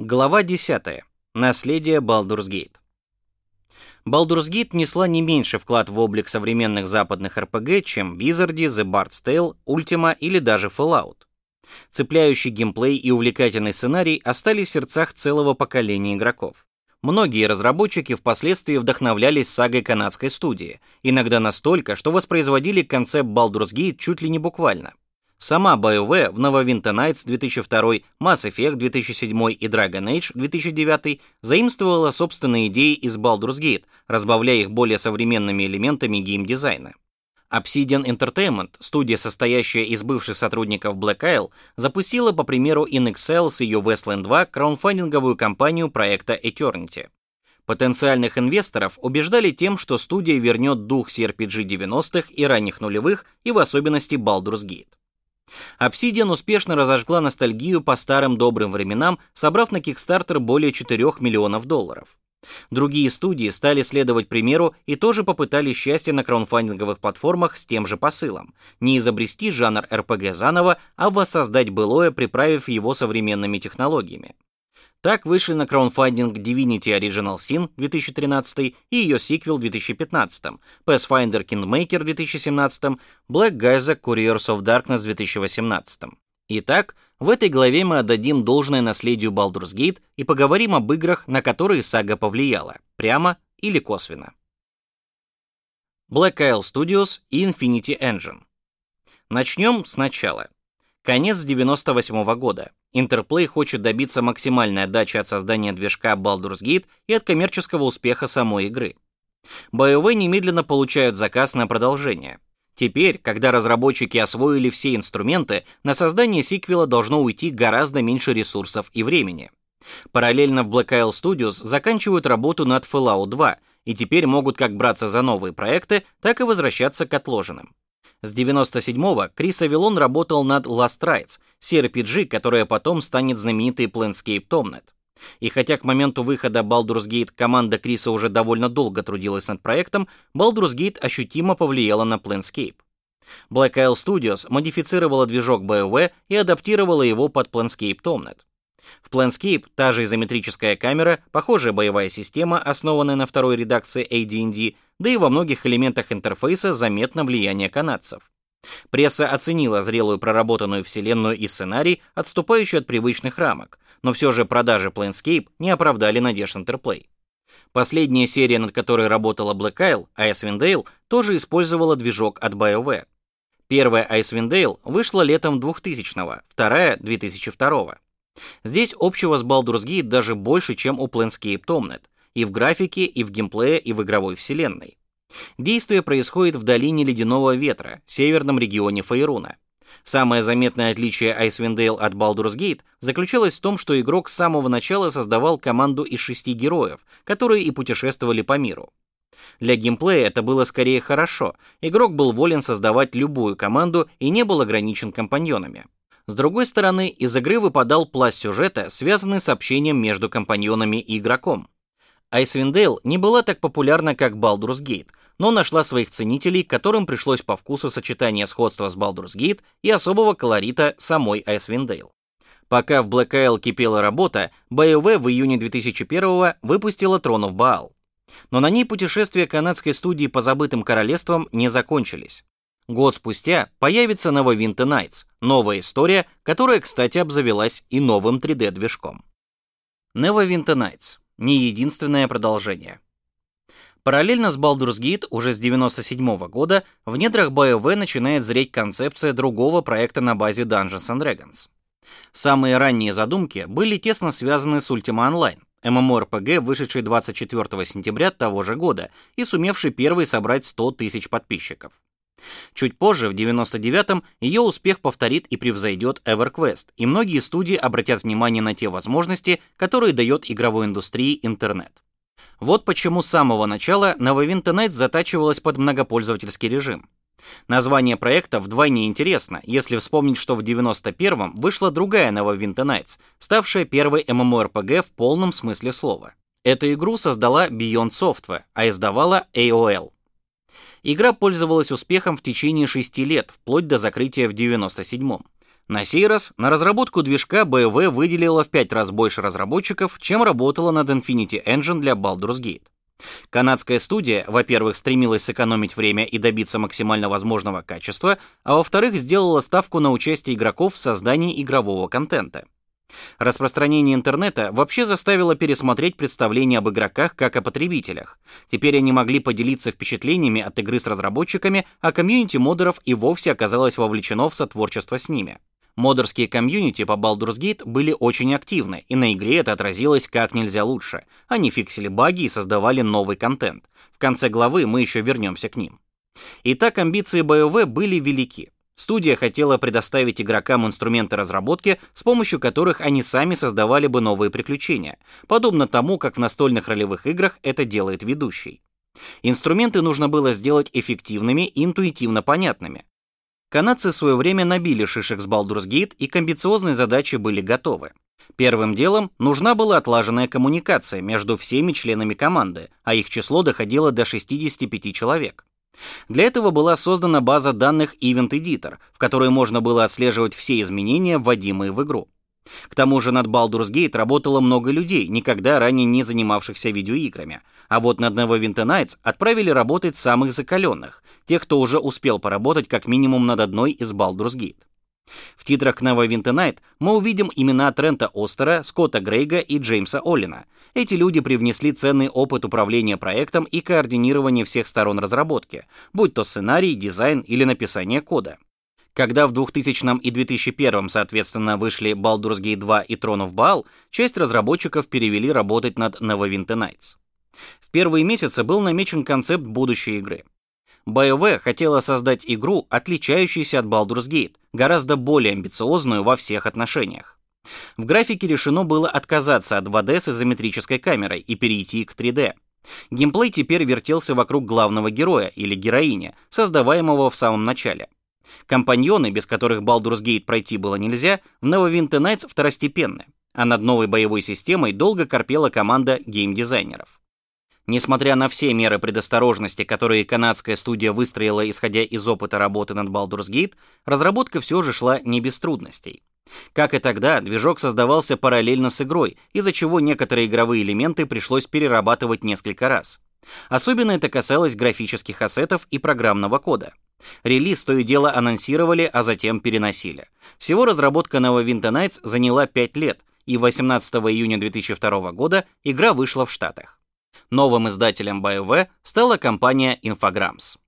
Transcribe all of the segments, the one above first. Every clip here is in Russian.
Глава 10. Наследие. Baldur's Gate несла не меньше вклад в облик современных западных RPG, чем Wizardy, The Bard's Tale, Ultima или даже Fallout. Цепляющий геймплей и увлекательный сценарий остались в сердцах целого поколения игроков. Многие разработчики впоследствии вдохновлялись сагой канадской студии, иногда настолько, что воспроизводили концепт Baldur's Gate чуть ли не буквально. Сама BioWare в Neverwinter Nights 2002, Mass Effect 2007 и Dragon Age 2009 заимствовала собственные идеи из Baldur's Gate, разбавляя их более современными элементами геймдизайна. Obsidian Entertainment, студия, состоящая из бывших сотрудников Black Isle, запустила, по примеру InXL с ее Wasteland 2, краудфандинговую кампанию проекта Eternity. Потенциальных инвесторов убеждали тем, что студия вернет дух CRPG 90-х и ранних нулевых, и в особенности Baldur's Gate. Obsidian успешно разожгла ностальгию по старым добрым временам, собрав на Kickstarter более 4 миллионов долларов. Другие студии стали следовать примеру и тоже попытались счастье на краудфандинговых платформах с тем же посылом: не изобрести жанр RPG заново, а воссоздать былое, приправив его современными технологиями. Так вышли на краудфандинг Divinity Original Sin 2013 и ее сиквел в 2015, Pathfinder Kingmaker в 2017, Black Gaza Couriers of Darkness в 2018. Итак, в этой главе мы отдадим должное наследию Baldur's Gate и поговорим об играх, на которые сага повлияла, прямо или косвенно. Black Isle Studios и Infinity Engine. Начнем сначала. Конец 98 -го года. Interplay хочет добиться максимальной отдачи от создания движка Baldur's Gate и от коммерческого успеха самой игры. BioWare немедленно получают заказ на продолжение. Теперь, когда разработчики освоили все инструменты, на создание сиквела должно уйти гораздо меньше ресурсов и времени. Параллельно в Black Isle Studios заканчивают работу над Fallout 2 и теперь могут как браться за новые проекты, так и возвращаться к отложенным. С 97-го Крис Авилон работал над Last Rides, CRPG, которая потом станет знаменитой Planescape Tomnet. И хотя к моменту выхода Baldur's Gate команда Криса уже довольно долго трудилась над проектом, Baldur's Gate ощутимо повлияла на Planescape. Black Isle Studios модифицировала движок BioWare и адаптировала его под Planescape Tomnet. В Planescape та же изометрическая камера, похожая боевая система, основанная на второй редакции AD&D, да и во многих элементах интерфейса заметно влияние канадцев. Пресса оценила зрелую проработанную вселенную и сценарий, отступающий от привычных рамок, но все же продажи Planescape не оправдали надежд Interplay. Последняя серия, над которой работала Black Isle, Icewind Dale, тоже использовала движок от BioWare. Первая Icewind Dale вышла летом 2000-го, вторая — 2002-го. Здесь общего с Baldur's Gate даже больше, чем у Planescape Tomnet, и в графике, и в геймплее, и в игровой вселенной. Действие происходит в долине Ледяного Ветра, северном регионе Фейруна. Самое заметное отличие Icewind Dale от Baldur's Gate заключалось в том, что игрок с самого начала создавал команду из шести героев, которые и путешествовали по миру. Для геймплея это было скорее хорошо. Игрок был волен создавать любую команду и не был ограничен компаньонами. С другой стороны, из игры выпадал пласт сюжета, связанный с общением между компаньонами и игроком. Icewind Dale не была так популярна, как Baldur's Gate, но нашла своих ценителей, которым пришлось по вкусу сочетание сходства с Baldur's Gate и особого колорита самой Icewind Dale. Пока в Black Isle кипела работа, BioWare в июне 2001 выпустила of Baal. Но на ней путешествия канадской студии по забытым королевствам не закончились. Год спустя появится Neverwinter Nights, новая история, которая, кстати, обзавелась и новым 3D-движком. Neverwinter Nights — не единственное продолжение. Параллельно с Baldur's Gate уже с 97 года в недрах BioWare начинает зреть концепция другого проекта на базе Dungeons and Dragons. Самые ранние задумки были тесно связаны с Ultima Online, MMORPG, вышедшей 24 сентября того же года и сумевшей первой собрать 100 тысяч подписчиков. Чуть позже, в 99-м, ее успех повторит и превзойдет EverQuest, и многие студии обратят внимание на те возможности, которые дает игровой индустрии интернет. Вот почему с самого начала Nights затачивалась под многопользовательский режим. Название проекта вдвойне интересно, если вспомнить, что в 91-м вышла другая Neverwinter Nights, ставшая первой MMORPG в полном смысле слова. Эту игру создала Beyond Software, а издавала AOL. Игра пользовалась успехом в течение шести лет, вплоть до закрытия в 97-м. На сей раз на разработку движка BioWare выделила в 5 раз больше разработчиков, чем работала над Infinity Engine для Baldur's Gate. Канадская студия, во-первых, стремилась сэкономить время и добиться максимально возможного качества, а во-вторых, сделала ставку на участие игроков в создании игрового контента. Распространение интернета вообще заставило пересмотреть представление об игроках как о потребителях. Теперь они могли поделиться впечатлениями от игры с разработчиками, а комьюнити модеров и вовсе оказалось вовлечено в сотворчество с ними. Модерские комьюнити по Baldur's Gate были очень активны, и на игре это отразилось как нельзя лучше. Они фиксили баги и создавали новый контент. В конце главы мы еще вернемся к ним. Итак, амбиции BioWare были велики. Студия хотела предоставить игрокам инструменты разработки, с помощью которых они сами создавали бы новые приключения, подобно тому, как в настольных ролевых играх это делает ведущий. Инструменты нужно было сделать эффективными и интуитивно понятными. Канадцы в свое время набили шишек с Baldur's Gate, и к амбициозной задаче были готовы. Первым делом нужна была отлаженная коммуникация между всеми членами команды, а их число доходило до 65 человек. Для этого была создана база данных Event Editor, в которой можно было отслеживать все изменения, вводимые в игру. К тому же над Baldur's Gate работало много людей, никогда ранее не занимавшихся видеоиграми. А вот над Neverwinter Nights отправили работать самых закаленных, тех, кто уже успел поработать как минимум над одной из Baldur's Gate. В титрах к Neverwinter Night мы увидим имена Трента Остера, Скотта Грейга и Джеймса Оллина. Эти люди привнесли ценный опыт управления проектом и координирования всех сторон разработки, будь то сценарий, дизайн или написание кода. Когда в 2000 и 2001 соответственно вышли Baldur's Gate 2 и Throne of Baal, часть разработчиков перевели работать над Neverwinter Nights. В первые месяцы был намечен концепт будущей игры. BioWare хотела создать игру, отличающуюся от Baldur's Gate, гораздо более амбициозную во всех отношениях. В графике решено было отказаться от 2D с изометрической камерой и перейти к 3D. Геймплей теперь вертелся вокруг главного героя или героини, создаваемого в самом начале. Компаньоны, без которых Baldur's Gate пройти было нельзя, в Neverwinter Nights второстепенны, а над новой боевой системой долго корпела команда геймдизайнеров. Несмотря на все меры предосторожности, которые канадская студия выстроила, исходя из опыта работы над Baldur's Gate, разработка все же шла не без трудностей. Как и тогда, движок создавался параллельно с игрой, из-за чего некоторые игровые элементы пришлось перерабатывать несколько раз. Особенно это касалось графических ассетов и программного кода. Релиз то и дело анонсировали, а затем переносили. Всего разработка Neverwinter Nights заняла 5 лет, и 18 июня 2002 года игра вышла в Штатах. Новым издателем BioWare стала компания Infogrames.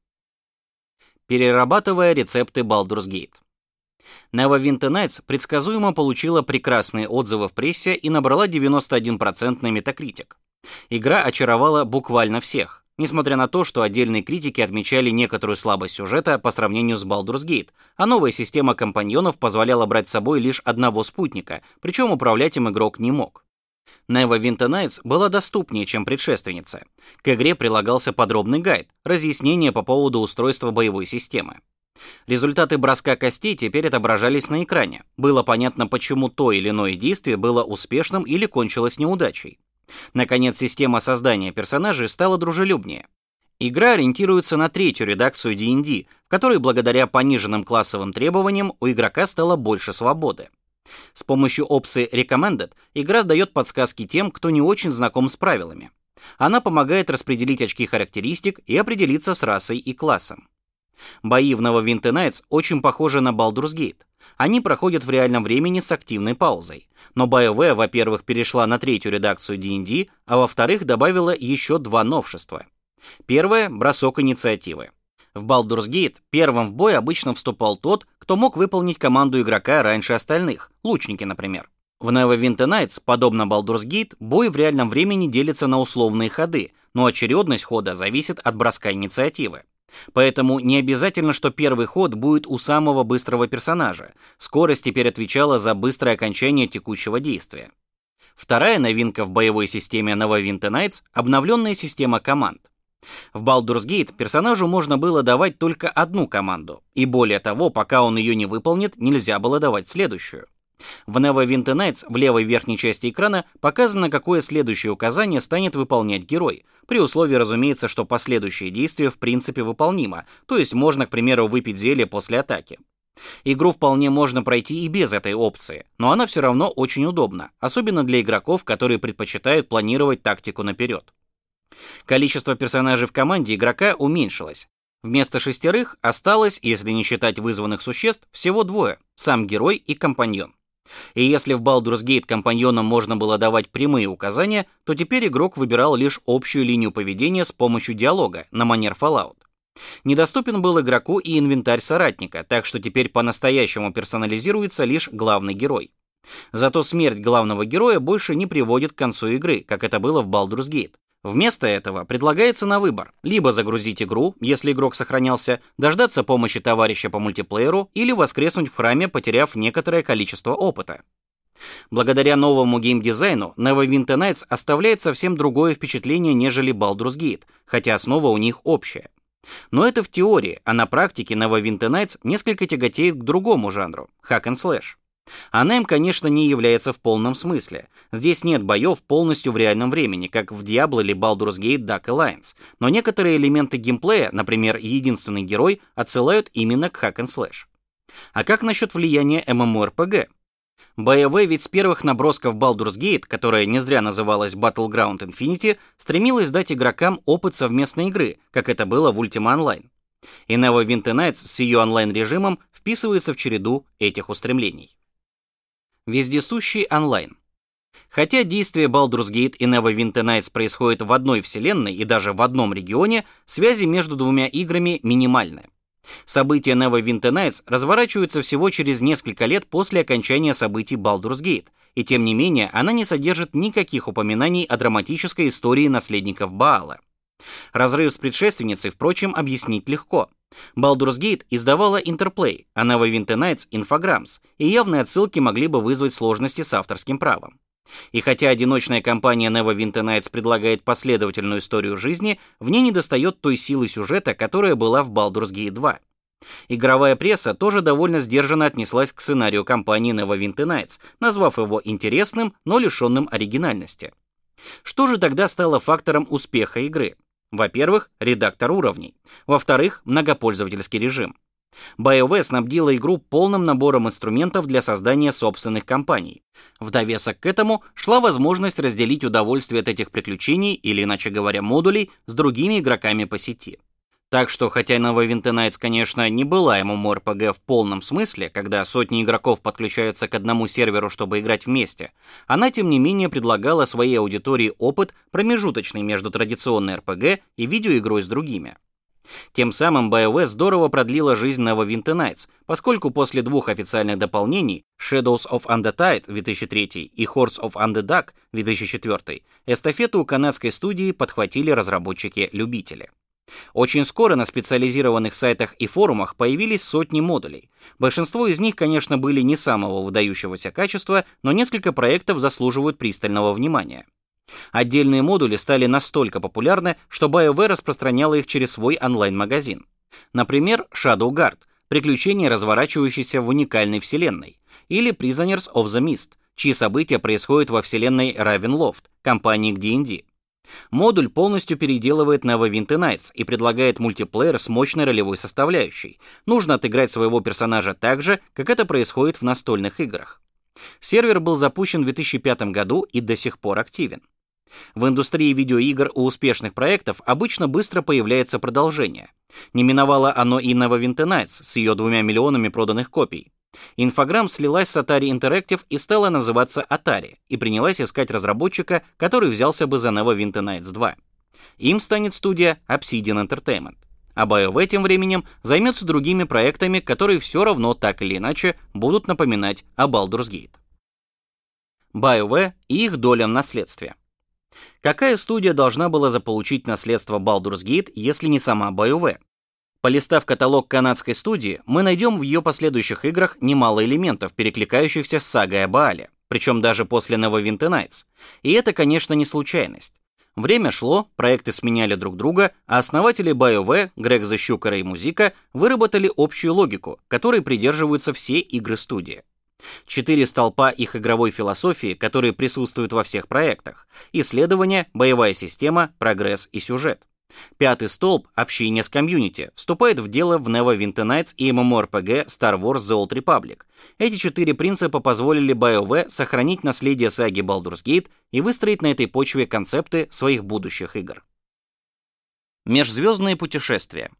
Перерабатывая рецепты Baldur's Gate. Neverwinter Nights предсказуемо получила прекрасные отзывы в прессе и набрала 91% на Metacritic. Игра очаровала буквально всех, несмотря на то, что отдельные критики отмечали некоторую слабость сюжета по сравнению с Baldur's Gate, а новая система компаньонов позволяла брать с собой лишь одного спутника, причем управлять им игрок не мог. Neverwinter Nights была доступнее, чем предшественница. К игре прилагался подробный гайд, разъяснение по поводу устройства боевой системы. Результаты броска костей теперь отображались на экране. Было понятно, почему то или иное действие было успешным или кончилось неудачей. Наконец, система создания персонажей стала дружелюбнее. Игра ориентируется на третью редакцию D&D, в которой благодаря пониженным классовым требованиям у игрока стало больше свободы. С помощью опции Recommended игра дает подсказки тем, кто не очень знаком с правилами. Она помогает распределить очки характеристик и определиться с расой и классом. Бои в Neverwinter Nights очень похожи на Baldur's Gate. Они проходят в реальном времени с активной паузой. Но BioWare, во-первых, перешла на третью редакцию D&D, а во-вторых, добавила еще два новшества. Первое — бросок инициативы. В Baldur's Gate первым в бой обычно вступал тот, кто мог выполнить команду игрока раньше остальных, лучники, например. В Neverwinter Nights, подобно Baldur's Gate, бой в реальном времени делится на условные ходы, но очередность хода зависит от броска инициативы. Поэтому не обязательно, что первый ход будет у самого быстрого персонажа. Скорость теперь отвечала за быстрое окончание текущего действия. Вторая новинка в боевой системе Neverwinter Nights — обновленная система команд. В Baldur's Gate персонажу можно было давать только одну команду, и более того, пока он ее не выполнит, нельзя было давать следующую. В Neverwinter Nights в левой верхней части экрана показано, какое следующее указание станет выполнять герой, при условии, разумеется, что последующее действие в принципе выполнимо, то есть можно, к примеру, выпить зелье после атаки. Игру вполне можно пройти и без этой опции, но она все равно очень удобна, особенно для игроков, которые предпочитают планировать тактику наперед. Количество персонажей в команде игрока уменьшилось. Вместо шестерых осталось, если не считать вызванных существ, всего двое – сам герой и компаньон. И если в Baldur's Gate компаньонам можно было давать прямые указания, то теперь игрок выбирал лишь общую линию поведения с помощью диалога, на манер Fallout. Недоступен был игроку и инвентарь соратника, так что теперь по-настоящему персонализируется лишь главный герой. Зато смерть главного героя больше не приводит к концу игры, как это было в Baldur's Gate. Вместо этого предлагается на выбор: либо загрузить игру, если игрок сохранялся, дождаться помощи товарища по мультиплееру или воскреснуть в храме, потеряв некоторое количество опыта. Благодаря новому геймдизайну Neverwinter Nights оставляет совсем другое впечатление, нежели Baldur's Gate, хотя основа у них общая. Но это в теории, а на практике Neverwinter Nights несколько тяготеет к другому жанру hack and slash. Им, конечно, не является в полном смысле. Здесь нет боев полностью в реальном времени, как в Diablo или Baldur's Gate Dark Alliance, но некоторые элементы геймплея, например, единственный герой, отсылают именно к hack and slash. А как насчет влияния MMORPG? BioWare ведь с первых набросков Baldur's Gate, которая не зря называлась Battleground Infinity, стремилась дать игрокам опыт совместной игры, как это было в Ultima Online. И Neverwinter Nights с ее онлайн-режимом вписывается в череду этих устремлений. Вездесущий онлайн. Хотя действие Baldur's Gate и Neverwinter Nights происходят в одной вселенной и даже в одном регионе, связи между двумя играми минимальны. События Neverwinter Nights разворачиваются всего через несколько лет после окончания событий Baldur's Gate, и тем не менее она не содержит никаких упоминаний о драматической истории наследников Баала. Разрыв с предшественницей, впрочем, объяснить легко. Baldur's Gate издавала Interplay, а Neverwinter Nights — Infogrames, и явные отсылки могли бы вызвать сложности с авторским правом. И хотя одиночная компания Neverwinter Nights предлагает последовательную историю жизни, в ней недостает той силы сюжета, которая была в Baldur's Gate 2. Игровая пресса тоже довольно сдержанно отнеслась к сценарию компании Neverwinter Nights, назвав его интересным, но лишенным оригинальности. Что же тогда стало фактором успеха игры? Во-первых, редактор уровней. Во-вторых, многопользовательский режим. BioWare снабдила игру полным набором инструментов для создания собственных кампаний. В довесок к этому шла возможность разделить удовольствие от этих приключений, или иначе говоря, модулей, с другими игроками по сети. Так что, хотя Neverwinter Nights, конечно, не была MMORPG в полном смысле, когда сотни игроков подключаются к одному серверу, чтобы играть вместе, она, тем не менее, предлагала своей аудитории опыт, промежуточный между традиционной RPG и видеоигрой с другими. Тем самым BioWare здорово продлила жизнь Neverwinter Nights, поскольку после двух официальных дополнений Shadows of Undertide 2003 и Hordes of Underdark 2004 эстафету у канадской студии подхватили разработчики-любители. Очень скоро на специализированных сайтах и форумах появились сотни модулей. Большинство из них, конечно, были не самого выдающегося качества, но несколько проектов заслуживают пристального внимания. Отдельные модули стали настолько популярны, что BioWare распространяла их через свой онлайн-магазин. Например, Shadow Guard — приключения, разворачивающиеся в уникальной вселенной, или Prisoners of the Mist, чьи события происходят во вселенной Ravenloft, компании к D&D. Модуль полностью переделывает Neverwinter Nights и предлагает мультиплеер с мощной ролевой составляющей. Нужно отыграть своего персонажа так же, как это происходит в настольных играх. Сервер был запущен в 2005 году и до сих пор активен. В индустрии видеоигр у успешных проектов обычно быстро появляется продолжение. Не миновало оно и Neverwinter Nights с ее двумя миллионами проданных копий. Инфограмм слилась с Atari Interactive и стала называться Atari, и принялась искать разработчика, который взялся бы за Neverwinter Nights 2. Им станет студия Obsidian Entertainment. А BioWare тем временем займется другими проектами, которые все равно так или иначе будут напоминать о Baldur's Gate. BioWare и их доля в наследстве. Какая студия должна была заполучить наследство Baldur's Gate, если не сама BioWare? Полистав каталог канадской студии, мы найдем в ее последующих играх немало элементов, перекликающихся с сагой о Баале, причем даже после Neverwinter Nights. И это, конечно, не случайность. Время шло, проекты сменяли друг друга, а основатели BioWare, Грег Защукара и Музика, выработали общую логику, которой придерживаются все игры студии. Четыре столпа их игровой философии, которые присутствуют во всех проектах. Исследование, боевая система, прогресс и сюжет. Пятый столб, общение с комьюнити, вступает в дело в Neverwinter Nights и MMORPG Star Wars The Old Republic. Эти четыре принципа позволили BioWare сохранить наследие саги Baldur's Gate и выстроить на этой почве концепты своих будущих игр. Межзвездные путешествия.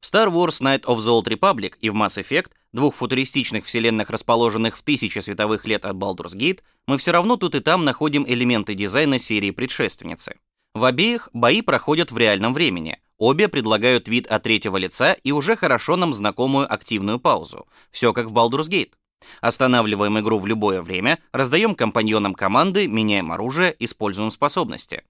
В Star Wars Night of the Old Republic и в Mass Effect, двух футуристичных вселенных, расположенных в тысячи световых лет от Baldur's Gate, мы все равно тут и там находим элементы дизайна серии предшественницы. В обеих бои проходят в реальном времени. Обе предлагают вид от третьего лица и уже хорошо нам знакомую активную паузу. Все как в Baldur's Gate. Останавливаем игру в любое время, раздаем компаньонам команды, меняем оружие, используем способности.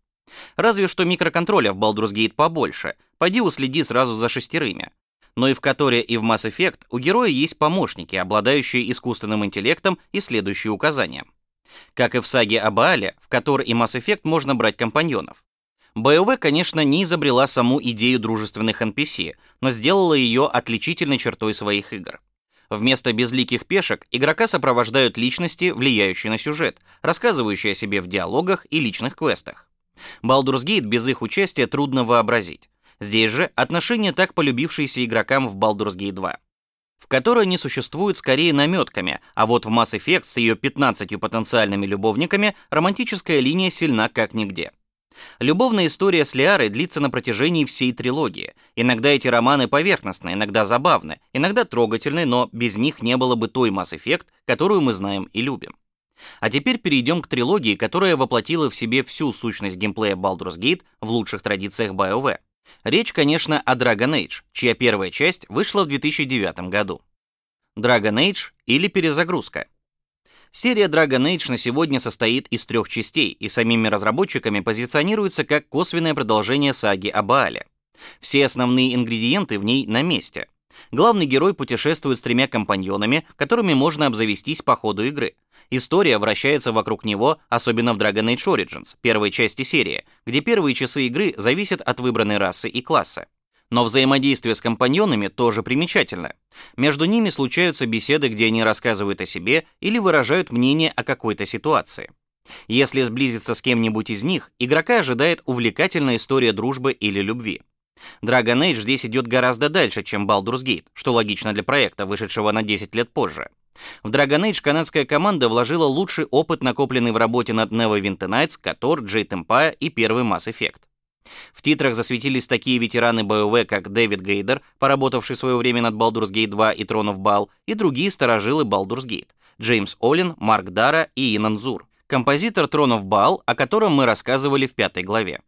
Разве что микроконтроля в Baldur's Gate побольше. Пойди уследи сразу за шестерыми. Но и в Которе, и в Mass Effect у героя есть помощники, обладающие искусственным интеллектом и следующие указания. Как и в саге о Баале, в Котор и Mass Effect можно брать компаньонов. BioWare, конечно, не изобрела саму идею дружественных NPC, но сделала ее отличительной чертой своих игр. Вместо безликих пешек игрока сопровождают личности, влияющие на сюжет, рассказывающие о себе в диалогах и личных квестах. Baldur's Gate без их участия трудно вообразить. Здесь же отношения, так полюбившиеся игрокам в Baldur's Gate 2 в которой они существуют скорее наметками, а вот в Mass Effect с ее 15 потенциальными любовниками романтическая линия сильна как нигде. Любовная история с Лиарой длится на протяжении всей трилогии. Иногда эти романы поверхностны, иногда забавны, иногда трогательны, но без них не было бы той Mass Effect, которую мы знаем и любим. А теперь перейдем к трилогии, которая воплотила в себе всю сущность геймплея Baldur's Gate в лучших традициях BioWare. Речь, конечно, о Dragon Age, чья первая часть вышла в 2009 году. Dragon Age или перезагрузка – Серия Dragon Age на сегодня состоит из трех частей и самими разработчиками позиционируется как косвенное продолжение саги о Баале. Все основные ингредиенты в ней на месте. Главный герой путешествует с тремя компаньонами, которыми можно обзавестись по ходу игры. История вращается вокруг него, особенно в Dragon Age Origins, первой части серии, где первые часы игры зависят от выбранной расы и класса. Но взаимодействие с компаньонами тоже примечательно. Между ними случаются беседы, где они рассказывают о себе или выражают мнение о какой-то ситуации. Если сблизиться с кем-нибудь из них, игрока ожидает увлекательная история дружбы или любви. Dragon Age здесь идет гораздо дальше, чем Baldur's Gate, что логично для проекта, вышедшего на 10 лет позже. В Dragon Age канадская команда вложила лучший опыт, накопленный в работе над Neverwinter Nights, Котор, Jade Empire и первый Mass Effect. В титрах засветились такие ветераны БОВ, как Дэвид Гейдер, поработавший свое время над Baldur's Gate 2 и Throne of Ball, и другие старожилы Baldur's Gate, Джеймс Оллин, Марк Дара и Инан Зур, композитор Throne of Ball, о котором мы рассказывали в пятой главе.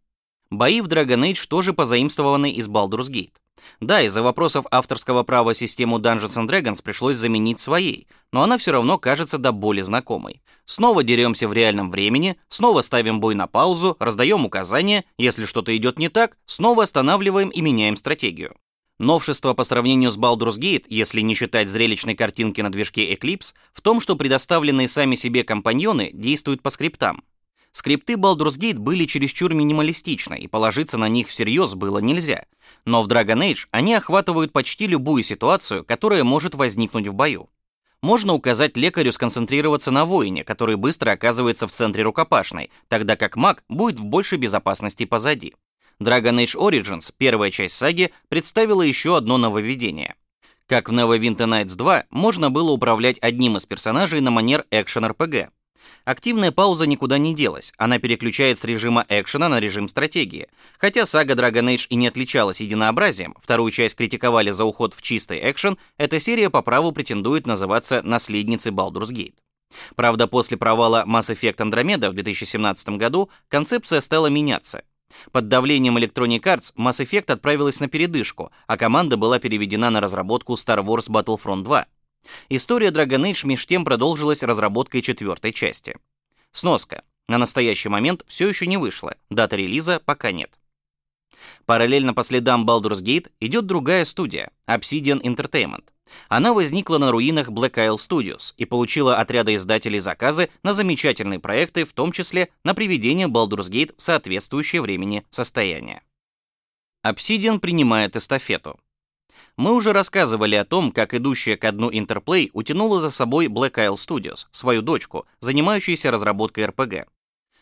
Бои в Dragon Age тоже позаимствованы из Baldur's Gate. Да, из-за вопросов авторского права систему Dungeons and Dragons пришлось заменить своей, но она все равно кажется до боли знакомой. Снова деремся в реальном времени, снова ставим бой на паузу, раздаем указания, если что-то идет не так, снова останавливаем и меняем стратегию. Новшество по сравнению с Baldur's Gate, если не считать зрелищной картинки на движке Eclipse, в том, что предоставленные сами себе компаньоны действуют по скриптам. Скрипты Baldur's Gate были чересчур минималистичны, и положиться на них всерьез было нельзя. Но в Dragon Age они охватывают почти любую ситуацию, которая может возникнуть в бою. Можно указать лекарю сконцентрироваться на воине, который быстро оказывается в центре рукопашной, тогда как маг будет в большей безопасности позади. Dragon Age Origins, первая часть саги, представила еще одно нововведение. Как в Neverwinter Nights 2, можно было управлять одним из персонажей на манер экшен-РПГ. Активная пауза никуда не делась, она переключает с режима экшена на режим стратегии. Хотя сага Dragon Age и не отличалась единообразием, вторую часть критиковали за уход в чистый экшен, эта серия по праву претендует называться наследницей Baldur's Gate. Правда, после провала Mass Effect Andromeda в 2017 году концепция стала меняться. Под давлением Electronic Arts Mass Effect отправилась на передышку, а команда была переведена на разработку Star Wars Battlefront 2. История Dragon Age меж тем продолжилась разработкой четвертой части. Сноска. На настоящий момент все еще не вышло, дата релиза пока нет. Параллельно по следам Baldur's Gate идет другая студия, Obsidian Entertainment. Она возникла на руинах Black Isle Studios и получила от ряда издателей заказы на замечательные проекты, в том числе на приведение Baldur's Gate в соответствующее времени состояние. Obsidian принимает эстафету. Мы уже рассказывали о том, как идущая ко дну Interplay утянула за собой Black Isle Studios, свою дочку, занимающуюся разработкой RPG.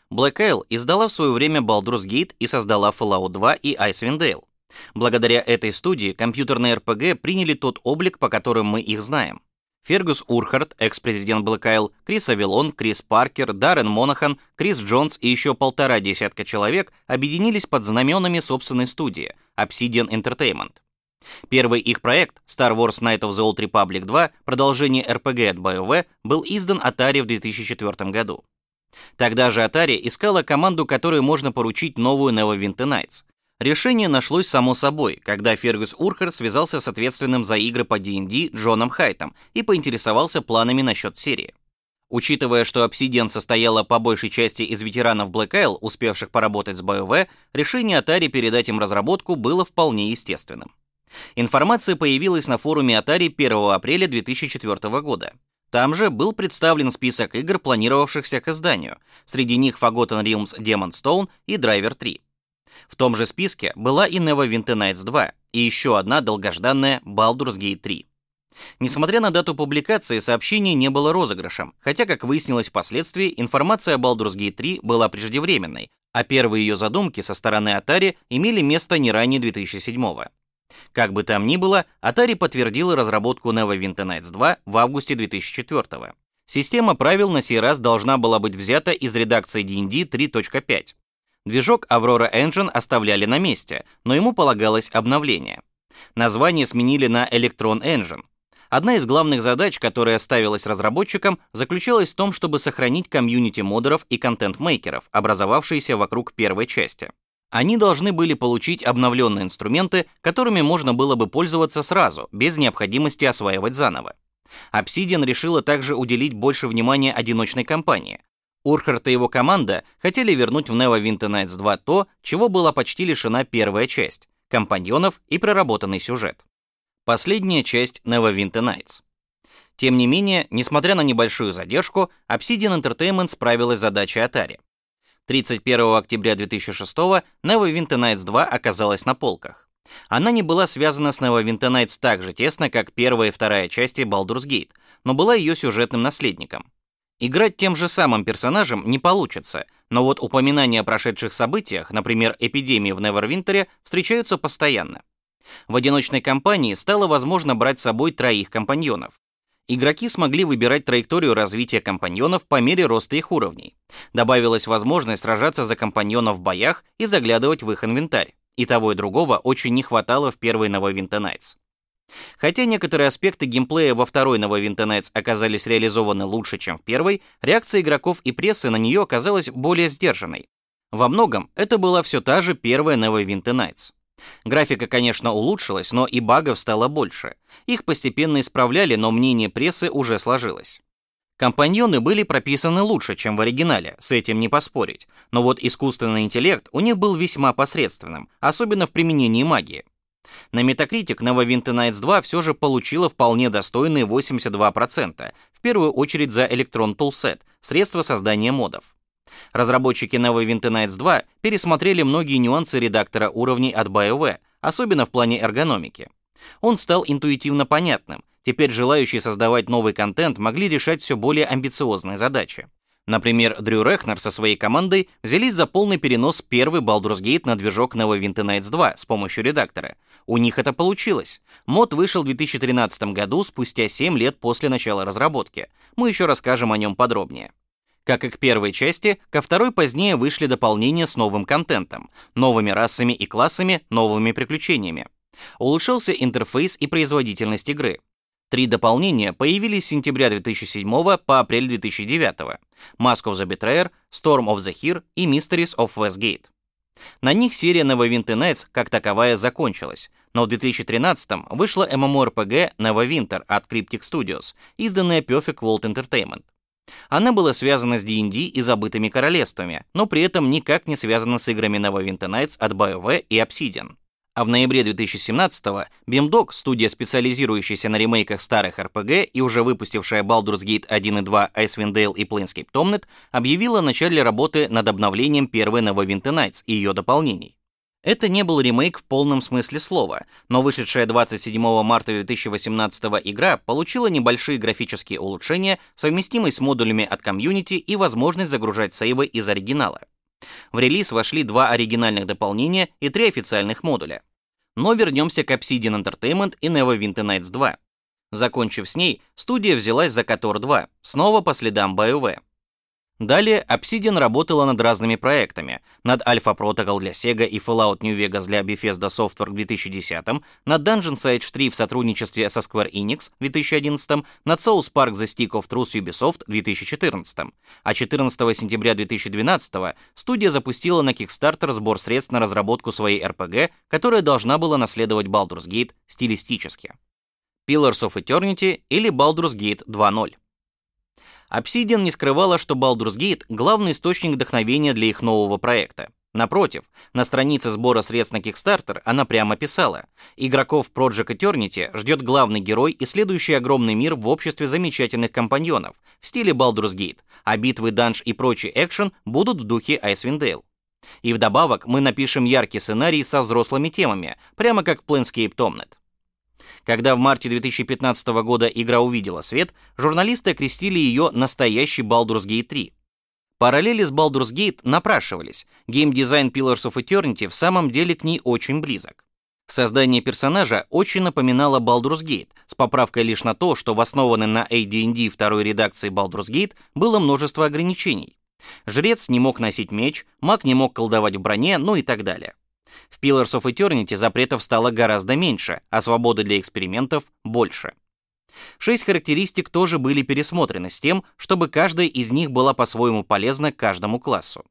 Black Isle издала в свое время Baldur's Gate и создала Fallout 2 и Icewind Dale. Благодаря этой студии компьютерные RPG приняли тот облик, по которым мы их знаем. Фергус Урхард, экс-президент Black Isle, Крис Авилон, Крис Паркер, Даррен Монахан, Крис Джонс и еще полтора десятка человек объединились под знаменами собственной студии Obsidian Entertainment. Первый их проект, Star Wars Knight of the Old Republic 2, продолжение RPG от BioWare, был издан Atari в 2004 году. Тогда же Atari искала команду, которой можно поручить новую Neverwinter Nights. Решение нашлось само собой, когда Фергус Урхер связался с ответственным за игры по D&D Джоном Хайтом и поинтересовался планами насчет серии. Учитывая, что Obsidian состояла по большей части из ветеранов Black Isle, успевших поработать с BioWare, решение Atari передать им разработку было вполне естественным. Информация появилась на форуме Atari 1 апреля 2004 года. Там же был представлен список игр, планировавшихся к изданию. Среди них Forgotten Realms Demon Stone и Driver 3. В том же списке была и Neverwinter Nights 2, и еще одна долгожданная Baldur's Gate 3. Несмотря на дату публикации, сообщение не было розыгрышем, хотя, как выяснилось впоследствии, информация о Baldur's Gate 3 была преждевременной, а первые ее задумки со стороны Atari имели место не ранее 2007 -го. Как бы там ни было, Atari подтвердила разработку Neverwinter Nights 2 в августе 2004 -го. Система правил на сей раз должна была быть взята из редакции D&D 3.5. Движок Aurora Engine оставляли на месте, но ему полагалось обновление. Название сменили на Electron Engine. Одна из главных задач, которая ставилась разработчикам, заключалась в том, чтобы сохранить комьюнити модеров и контент-мейкеров, образовавшиеся вокруг первой части. Они должны были получить обновленные инструменты, которыми можно было бы пользоваться сразу, без необходимости осваивать заново. Obsidian решила также уделить больше внимания одиночной кампании. Урхарт и его команда хотели вернуть в Neverwinter Nights 2 то, чего была почти лишена первая часть — компаньонов и проработанный сюжет. Последняя часть Neverwinter Nights. Тем не менее, несмотря на небольшую задержку, Obsidian Entertainment справилась с задачей Atari. 31 октября 2006 Neverwinter Nights 2 оказалась на полках. Она не была связана с Neverwinter Nights так же тесно, как первая и вторая части Baldur's Gate, но была ее сюжетным наследником. Играть тем же самым персонажем не получится, но вот упоминания о прошедших событиях, например, эпидемии в Невервинтере, встречаются постоянно. В одиночной кампании стало возможно брать с собой троих компаньонов. Игроки смогли выбирать траекторию развития компаньонов по мере роста их уровней. Добавилась возможность сражаться за компаньонов в боях и заглядывать в их инвентарь. И того и другого очень не хватало в первой Neverwinter Nights. Хотя некоторые аспекты геймплея во второй Neverwinter Nights оказались реализованы лучше, чем в первой, реакция игроков и прессы на нее оказалась более сдержанной. Во многом это была все та же первая Neverwinter Nights. Графика, конечно, улучшилась, но и багов стало больше. Их постепенно исправляли, но мнение прессы уже сложилось. Компаньоны были прописаны лучше, чем в оригинале, с этим не поспорить. Но вот искусственный интеллект у них был весьма посредственным, особенно в применении магии. На Metacritic Neverwinter Nights 2 все же получила вполне достойные 82%, в первую очередь за Electron Toolset, средство создания модов. Разработчики Neverwinter Nights 2 пересмотрели многие нюансы редактора уровней от BioWare, особенно в плане эргономики. Он стал интуитивно понятным, теперь желающие создавать новый контент могли решать все более амбициозные задачи. Например, Дрю Рехнер со своей командой взялись за полный перенос первый Baldur's Gate на движок Neverwinter Nights 2 с помощью редактора. У них это получилось. Мод вышел в 2013 году, спустя 7 лет после начала разработки. Мы еще расскажем о нем подробнее. Как и к первой части, ко второй позднее вышли дополнения с новым контентом, новыми расами и классами, новыми приключениями. Улучшился интерфейс и производительность игры. Три дополнения появились с сентября 2007 по апрель 2009. Mask of the Betrayer, Storm of the Here и Mysteries of Westgate. На них серия Neverwinter Nights как таковая закончилась, но в 2013 вышла MMORPG Neverwinter от Cryptic Studios, изданная Perfect World Entertainment. Она была связана с D&D и забытыми королевствами, но при этом никак не связана с играми Neverwinter Nights от BioWare и Obsidian. А в ноябре 2017-го BeamDog, студия, специализирующаяся на ремейках старых RPG и уже выпустившая Baldur's Gate 1 и 2, Icewind Dale и Planescape Torment, объявила о начале работы над обновлением первой Neverwinter Nights и ее дополнений. Это не был ремейк в полном смысле слова, но вышедшая 27 марта 2018 игра получила небольшие графические улучшения, совместимые с модулями от комьюнити и возможность загружать сейвы из оригинала. В релиз вошли два оригинальных дополнения и три официальных модуля. Но вернемся к Obsidian Entertainment и Neverwinter Nights 2. Закончив с ней, студия взялась за KOTOR 2, снова по следам BioWare. Далее Obsidian работала над разными проектами, над Alpha Protocol для Sega и Fallout New Vegas для Bethesda Software в 2010, над Dungeon Siege 3 в сотрудничестве со Square Enix в 2011, над Souls Park The Stick of Truth Ubisoft в 2014. А 14 сентября 2012 студия запустила на Kickstarter сбор средств на разработку своей RPG, которая должна была наследовать Baldur's Gate стилистически. Pillars of Eternity или Baldur's Gate 2.0. Obsidian не скрывала, что Baldur's Gate — главный источник вдохновения для их нового проекта. Напротив, на странице сбора средств на Kickstarter она прямо писала, игроков Project Eternity ждет главный герой и следующий огромный мир в обществе замечательных компаньонов в стиле Baldur's Gate, а битвы, данж и прочий экшен будут в духе Icewind Dale. И вдобавок мы напишем яркий сценарий со взрослыми темами, прямо как в Planescape Tomnet. Когда в марте 2015 года игра увидела свет, журналисты окрестили ее настоящий Baldur's Gate 3. Параллели с Baldur's Gate напрашивались. Геймдизайн Pillars of Eternity в самом деле к ней очень близок. Создание персонажа очень напоминало Baldur's Gate, с поправкой лишь на то, что в основанной на AD&D второй редакции Baldur's Gate было множество ограничений. Жрец не мог носить меч, маг не мог колдовать в броне, ну и так далее. В Pillars of Eternity запретов стало гораздо меньше, а свободы для экспериментов больше. Шесть характеристик тоже были пересмотрены с тем, чтобы каждая из них была по-своему полезна каждому классу.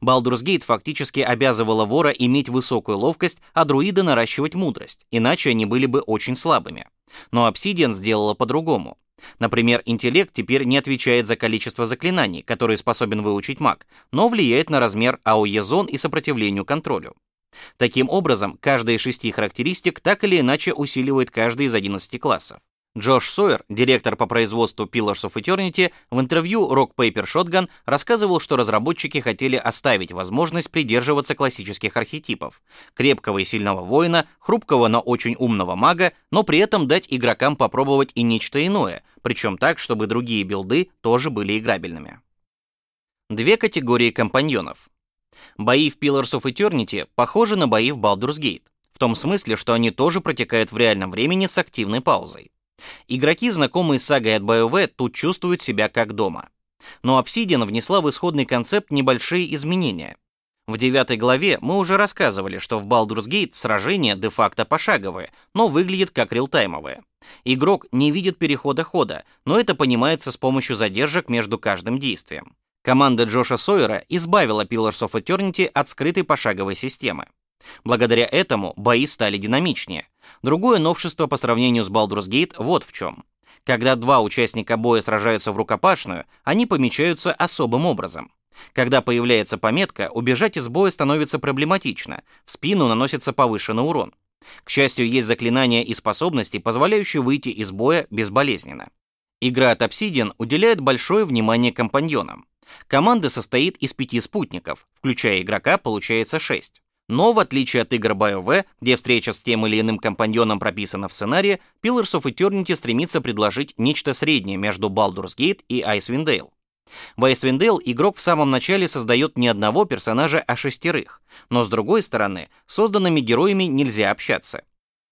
Baldur's Gate фактически обязывала вора иметь высокую ловкость, а друида наращивать мудрость, иначе они были бы очень слабыми. Но Obsidian сделала по-другому. Например, интеллект теперь не отвечает за количество заклинаний, которые способен выучить маг, но влияет на размер АОЕ-зон и сопротивлению контролю. Таким образом, каждая из шести характеристик так или иначе усиливает каждый из 11 классов. Джош Сойер, директор по производству Pillars of Eternity, в интервью Rock Paper Shotgun рассказывал, что разработчики хотели оставить возможность придерживаться классических архетипов: крепкого и сильного воина, хрупкого, но очень умного мага, но при этом дать игрокам попробовать и нечто иное, причем так, чтобы другие билды тоже были играбельными. Две категории компаньонов. Бои в Pillars of Eternity похожи на бои в Baldur's Gate, в том смысле, что они тоже протекают в реальном времени с активной паузой. Игроки, знакомые с сагой от BioWare, тут чувствуют себя как дома. Но Obsidian внесла в исходный концепт небольшие изменения. В девятой главе мы уже рассказывали, что в Baldur's Gate сражения де-факто пошаговые, но выглядят как реалтаймовые. Игрок не видит перехода хода, но это понимается с помощью задержек между каждым действием. Команда Джоша Сойера избавила Pillars of Eternity от скрытой пошаговой системы. Благодаря этому бои стали динамичнее. Другое новшество по сравнению с Baldur's Gate вот в чем. Когда два участника боя сражаются в рукопашную, они помечаются особым образом. Когда появляется пометка, убежать из боя становится проблематично, в спину наносится повышенный урон. К счастью, есть заклинания и способности, позволяющие выйти из боя безболезненно. Игра от Obsidian уделяет большое внимание компаньонам. Команда состоит из пяти спутников, включая игрока получается шесть. Но в отличие от игр BioWare, где встреча с тем или иным компаньоном прописана в сценарии, Pillars of Eternity стремится предложить нечто среднее между Baldur's Gate и Icewind Dale. В Icewind Dale игрок в самом начале создает не одного персонажа, а шестерых, но с другой стороны, созданными героями нельзя общаться.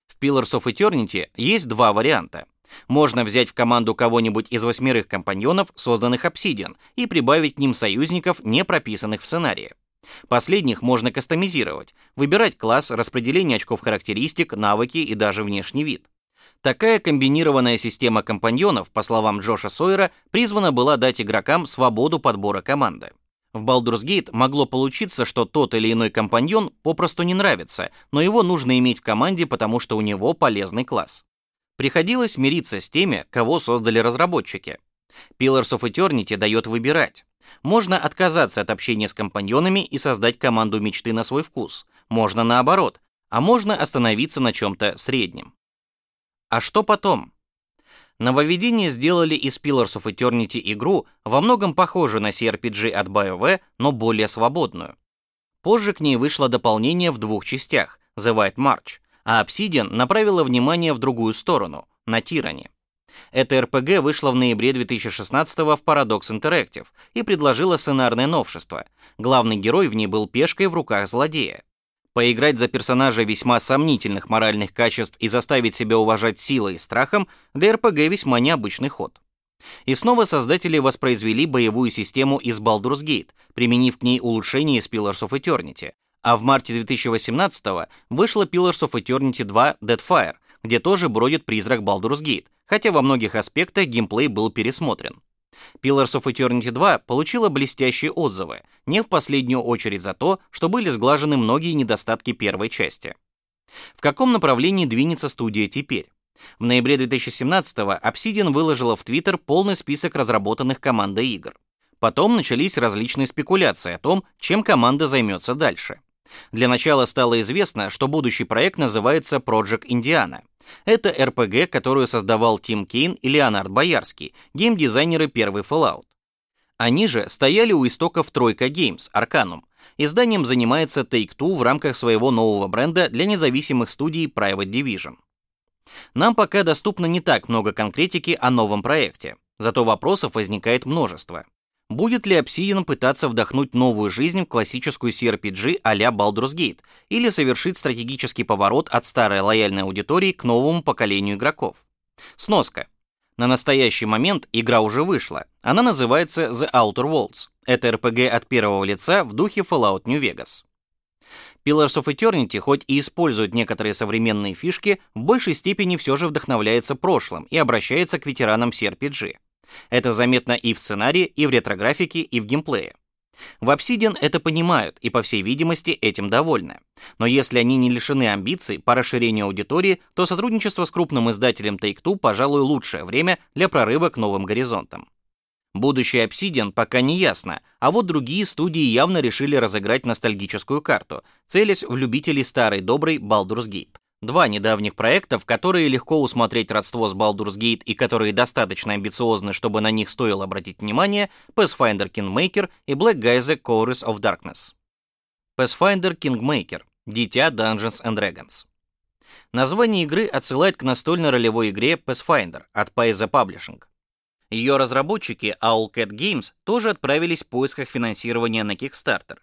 В Pillars of Eternity есть два варианта. Можно взять в команду кого-нибудь из восьмерых компаньонов, созданных Obsidian, и прибавить к ним союзников, не прописанных в сценарии. Последних можно кастомизировать, выбирать класс, распределение очков характеристик, навыки и даже внешний вид. Такая комбинированная система компаньонов, по словам Джоша Сойера, призвана была дать игрокам свободу подбора команды. В Baldur's Gate могло получиться, что тот или иной компаньон попросту не нравится, но его нужно иметь в команде, потому что у него полезный класс. Приходилось мириться с теми, кого создали разработчики. Pillars of Eternity дает выбирать. Можно отказаться от общения с компаньонами и создать команду мечты на свой вкус. Можно наоборот, а можно остановиться на чем-то среднем. А что потом? Нововведения сделали из Pillars of Eternity игру во многом похожую на CRPG от BioWare, но более свободную. Позже к ней вышло дополнение в двух частях The White March, а Obsidian направила внимание в другую сторону, на Тиране. Эта РПГ вышла в ноябре 2016 в Paradox Interactive и предложила сценарное новшество. Главный герой в ней был пешкой в руках злодея. Поиграть за персонажа весьма сомнительных моральных качеств и заставить себя уважать силой и страхом для РПГ весьма необычный ход. И снова создатели воспроизвели боевую систему из Baldur's Gate, применив к ней улучшения из Pillars of Eternity, а в марте 2018 вышла Pillars of Eternity 2 Deadfire, где тоже бродит призрак Baldur's Gate, хотя во многих аспектах геймплей был пересмотрен. Pillars of Eternity 2 получила блестящие отзывы, не в последнюю очередь за то, что были сглажены многие недостатки первой части. В каком направлении двинется студия теперь? В ноябре 2017-го Obsidian выложила в Twitter полный список разработанных командой игр. Потом начались различные спекуляции о том, чем команда займется дальше. Для начала стало известно, что будущий проект называется Project Indiana. Это RPG, которую создавал Тим Кейн и Леонард Боярский, геймдизайнеры первой Fallout. Они же стояли у истоков Тройка Games, Arcanum. Изданием занимается Take-Two в рамках своего нового бренда для независимых студий Private Division. Нам пока доступно не так много конкретики о новом проекте, зато вопросов возникает множество. Будет ли Obsidian пытаться вдохнуть новую жизнь в классическую CRPG а-ля Baldur's Gate или совершить стратегический поворот от старой лояльной аудитории к новому поколению игроков? Сноска. На настоящий момент игра уже вышла. Она называется The Outer Worlds. Это RPG от первого лица в духе Fallout New Vegas. Pillars of Eternity, хоть и использует некоторые современные фишки, в большей степени все же вдохновляется прошлым и обращается к ветеранам CRPG. Это заметно и в сценарии, и в ретрографике, и в геймплее. В Obsidian это понимают и, по всей видимости, этим довольны. Но если они не лишены амбиций по расширению аудитории, то сотрудничество с крупным издателем Take-Two, пожалуй, лучшее время для прорыва к новым горизонтам. Будущее Obsidian пока не ясно, а вот другие студии явно решили разыграть ностальгическую карту, целясь в любителей старой доброй Baldur's Gate. Два недавних проекта, в которые легко усмотреть родство с Baldur's Gate и которые достаточно амбициозны, чтобы на них стоило обратить внимание, Pathfinder Kingmaker и Black Gaze Chorus of Darkness. Pathfinder Kingmaker – Дитя Dungeons and Dragons. Название игры отсылает к настольно-ролевой игре Pathfinder от Paizo Publishing. Ее разработчики Owlcat Games тоже отправились в поисках финансирования на Kickstarter.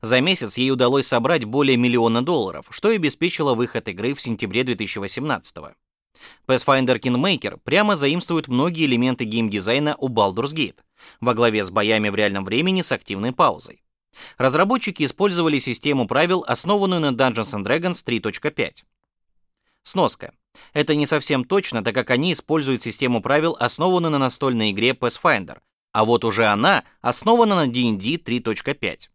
За месяц ей удалось собрать более миллиона долларов, что и обеспечило выход игры в сентябре 2018 -го. Pathfinder Kingmaker прямо заимствует многие элементы геймдизайна у Baldur's Gate, во главе с боями в реальном времени с активной паузой. Разработчики использовали систему правил, основанную на Dungeons Dragons 3.5. Сноска. Это не совсем точно, так как они используют систему правил, основанную на настольной игре Pathfinder, а вот уже она основана на D&D 3.5.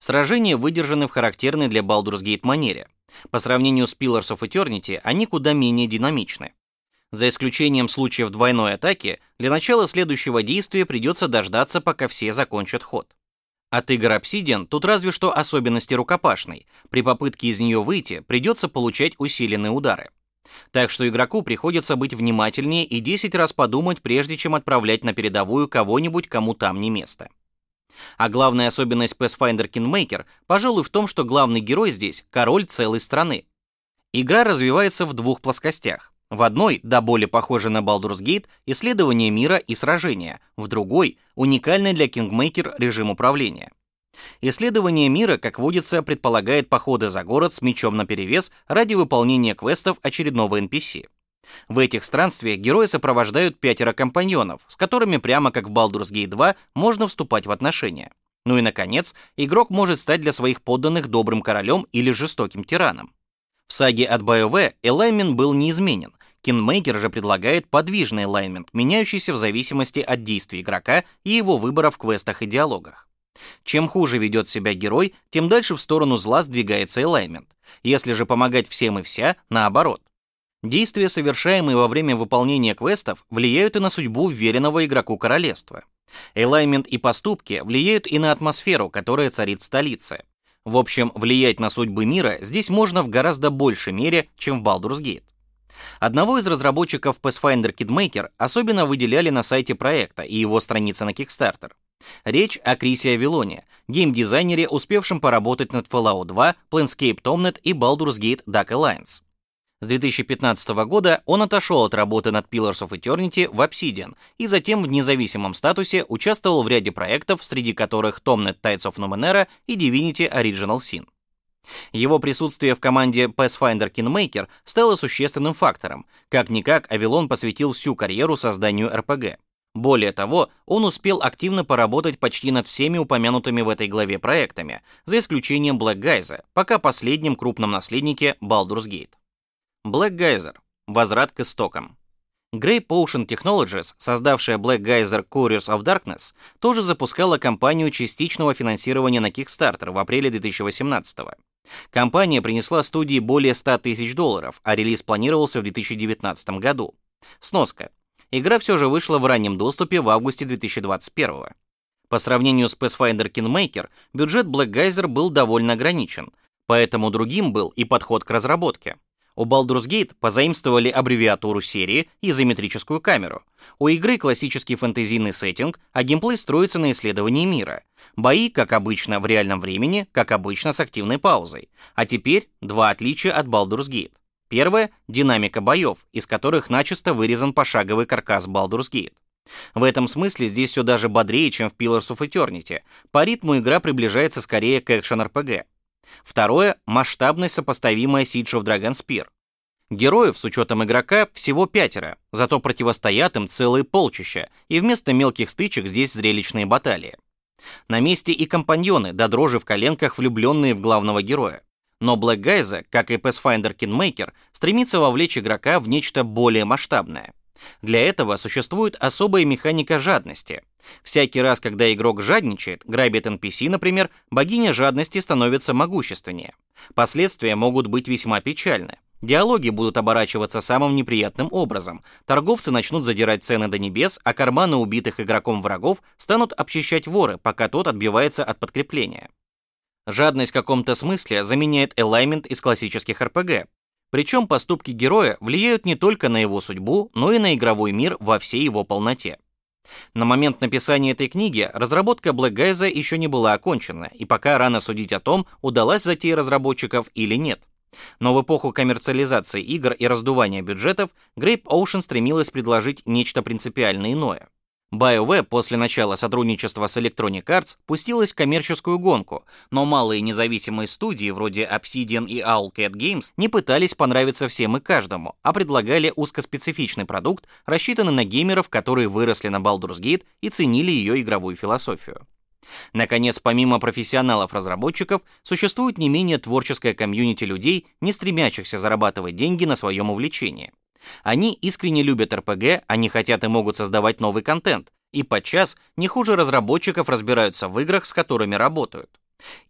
Сражения выдержаны в характерной для Baldur's Gate манере. По сравнению с Pillars of Eternity, они куда менее динамичны. За исключением случаев двойной атаки, для начала следующего действия придется дождаться, пока все закончат ход. От игр Obsidian тут разве что особенности рукопашной. При попытке из нее выйти придется получать усиленные удары. Так что игроку приходится быть внимательнее и 10 раз подумать, прежде чем отправлять на передовую кого-нибудь, кому там не место. А главная особенность Pathfinder Kingmaker, пожалуй, в том, что главный герой здесь – король целой страны. Игра развивается в двух плоскостях. В одной, до боли похожей на Baldur's Gate, исследование мира и сражения, в другой – уникальный для Kingmaker режим управления. Исследование мира, как водится, предполагает походы за город с мечом наперевес ради выполнения квестов очередного NPC. В этих странствиях герои сопровождают пятеро компаньонов, с которыми прямо как в Baldur's Gate 2 можно вступать в отношения. Ну и, наконец, игрок может стать для своих подданных добрым королем или жестоким тираном. В саге от BioWare элаймент был неизменен, Кинмейкер же предлагает подвижный элаймент, меняющийся в зависимости от действий игрока и его выбора в квестах и диалогах. Чем хуже ведет себя герой, тем дальше в сторону зла сдвигается элаймент. Если же помогать всем и вся, наоборот. Действия, совершаемые во время выполнения квестов, влияют и на судьбу веренного игроку королевства. Элаймент и поступки влияют и на атмосферу, которая царит в столице. В общем, влиять на судьбы мира здесь можно в гораздо большей мере, чем в Baldur's Gate. Одного из разработчиков Pathfinder Kidmaker особенно выделяли на сайте проекта и его странице на Kickstarter. Речь о Крисе Авилоне, геймдизайнере, успевшем поработать над Fallout 2, Planescape Torment и Baldur's Gate Dark Alliance. С 2015 года он отошел от работы над Pillars of Eternity в Obsidian и затем в независимом статусе участвовал в ряде проектов, среди которых Tomnet Tides of Numenera и Divinity Original Sin. Его присутствие в команде Pathfinder Kingmaker стало существенным фактором. Как-никак, Авилон посвятил всю карьеру созданию РПГ. Более того, он успел активно поработать почти над всеми упомянутыми в этой главе проектами, за исключением Black Geyser, пока последним крупном наследнике Baldur's Gate. Black Geyser. Возврат к истокам. Grape Ocean Technologies, создавшая Black Geyser Couriers of Darkness, тоже запускала кампанию частичного финансирования на Kickstarter в апреле 2018 года. Компания принесла студии более 100 тысяч долларов, а релиз планировался в 2019 году. Сноска. Игра все же вышла в раннем доступе в августе 2021 По сравнению с Pathfinder Kingmaker, бюджет Black Geyser был довольно ограничен, поэтому другим был и подход к разработке. У Baldur's Gate позаимствовали аббревиатуру серии и изометрическую камеру. У игры классический фэнтезийный сеттинг, а геймплей строится на исследовании мира. Бои, как обычно, в реальном времени, как обычно, с активной паузой. А теперь два отличия от Baldur's Gate. Первое — динамика боев, из которых начисто вырезан пошаговый каркас Baldur's Gate. В этом смысле здесь все даже бодрее, чем в Pillars of Eternity. По ритму игра приближается скорее к экшен-РПГ. Второе — масштабность, сопоставимая Siege of Dragon Героев с учетом игрока всего пятеро, зато противостоят им целые полчища, и вместо мелких стычек здесь зрелищные баталии. На месте и компаньоны, до дрожи в коленках влюбленные в главного героя. Но Black Geyser, как и Pathfinder Kingmaker, стремится вовлечь игрока в нечто более масштабное. Для этого существует особая механика жадности. Всякий раз, когда игрок жадничает, грабит NPC, например, богиня жадности становится могущественнее. Последствия могут быть весьма печальны. Диалоги будут оборачиваться самым неприятным образом. Торговцы начнут задирать цены до небес, а карманы убитых игроком врагов станут обчищать воры, пока тот отбивается от подкрепления. Жадность в каком-то смысле заменяет элаймент из классических РПГ. Причем поступки героя влияют не только на его судьбу, но и на игровой мир во всей его полноте. На момент написания этой книги разработка Black Geyser еще не была окончена, и пока рано судить о том, удалась затея разработчиков или нет. Но в эпоху коммерциализации игр и раздувания бюджетов Grape Ocean стремилась предложить нечто принципиально иное. BioWare после начала сотрудничества с Electronic Arts пустилась в коммерческую гонку, но малые независимые студии вроде Obsidian и Owlcat Games не пытались понравиться всем и каждому, а предлагали узкоспецифичный продукт, рассчитанный на геймеров, которые выросли на Baldur's Gate и ценили ее игровую философию. Наконец, помимо профессионалов-разработчиков, существует не менее творческая комьюнити людей, не стремящихся зарабатывать деньги на своем увлечении. Они искренне любят РПГ, они хотят и могут создавать новый контент, и подчас не хуже разработчиков разбираются в играх, с которыми работают.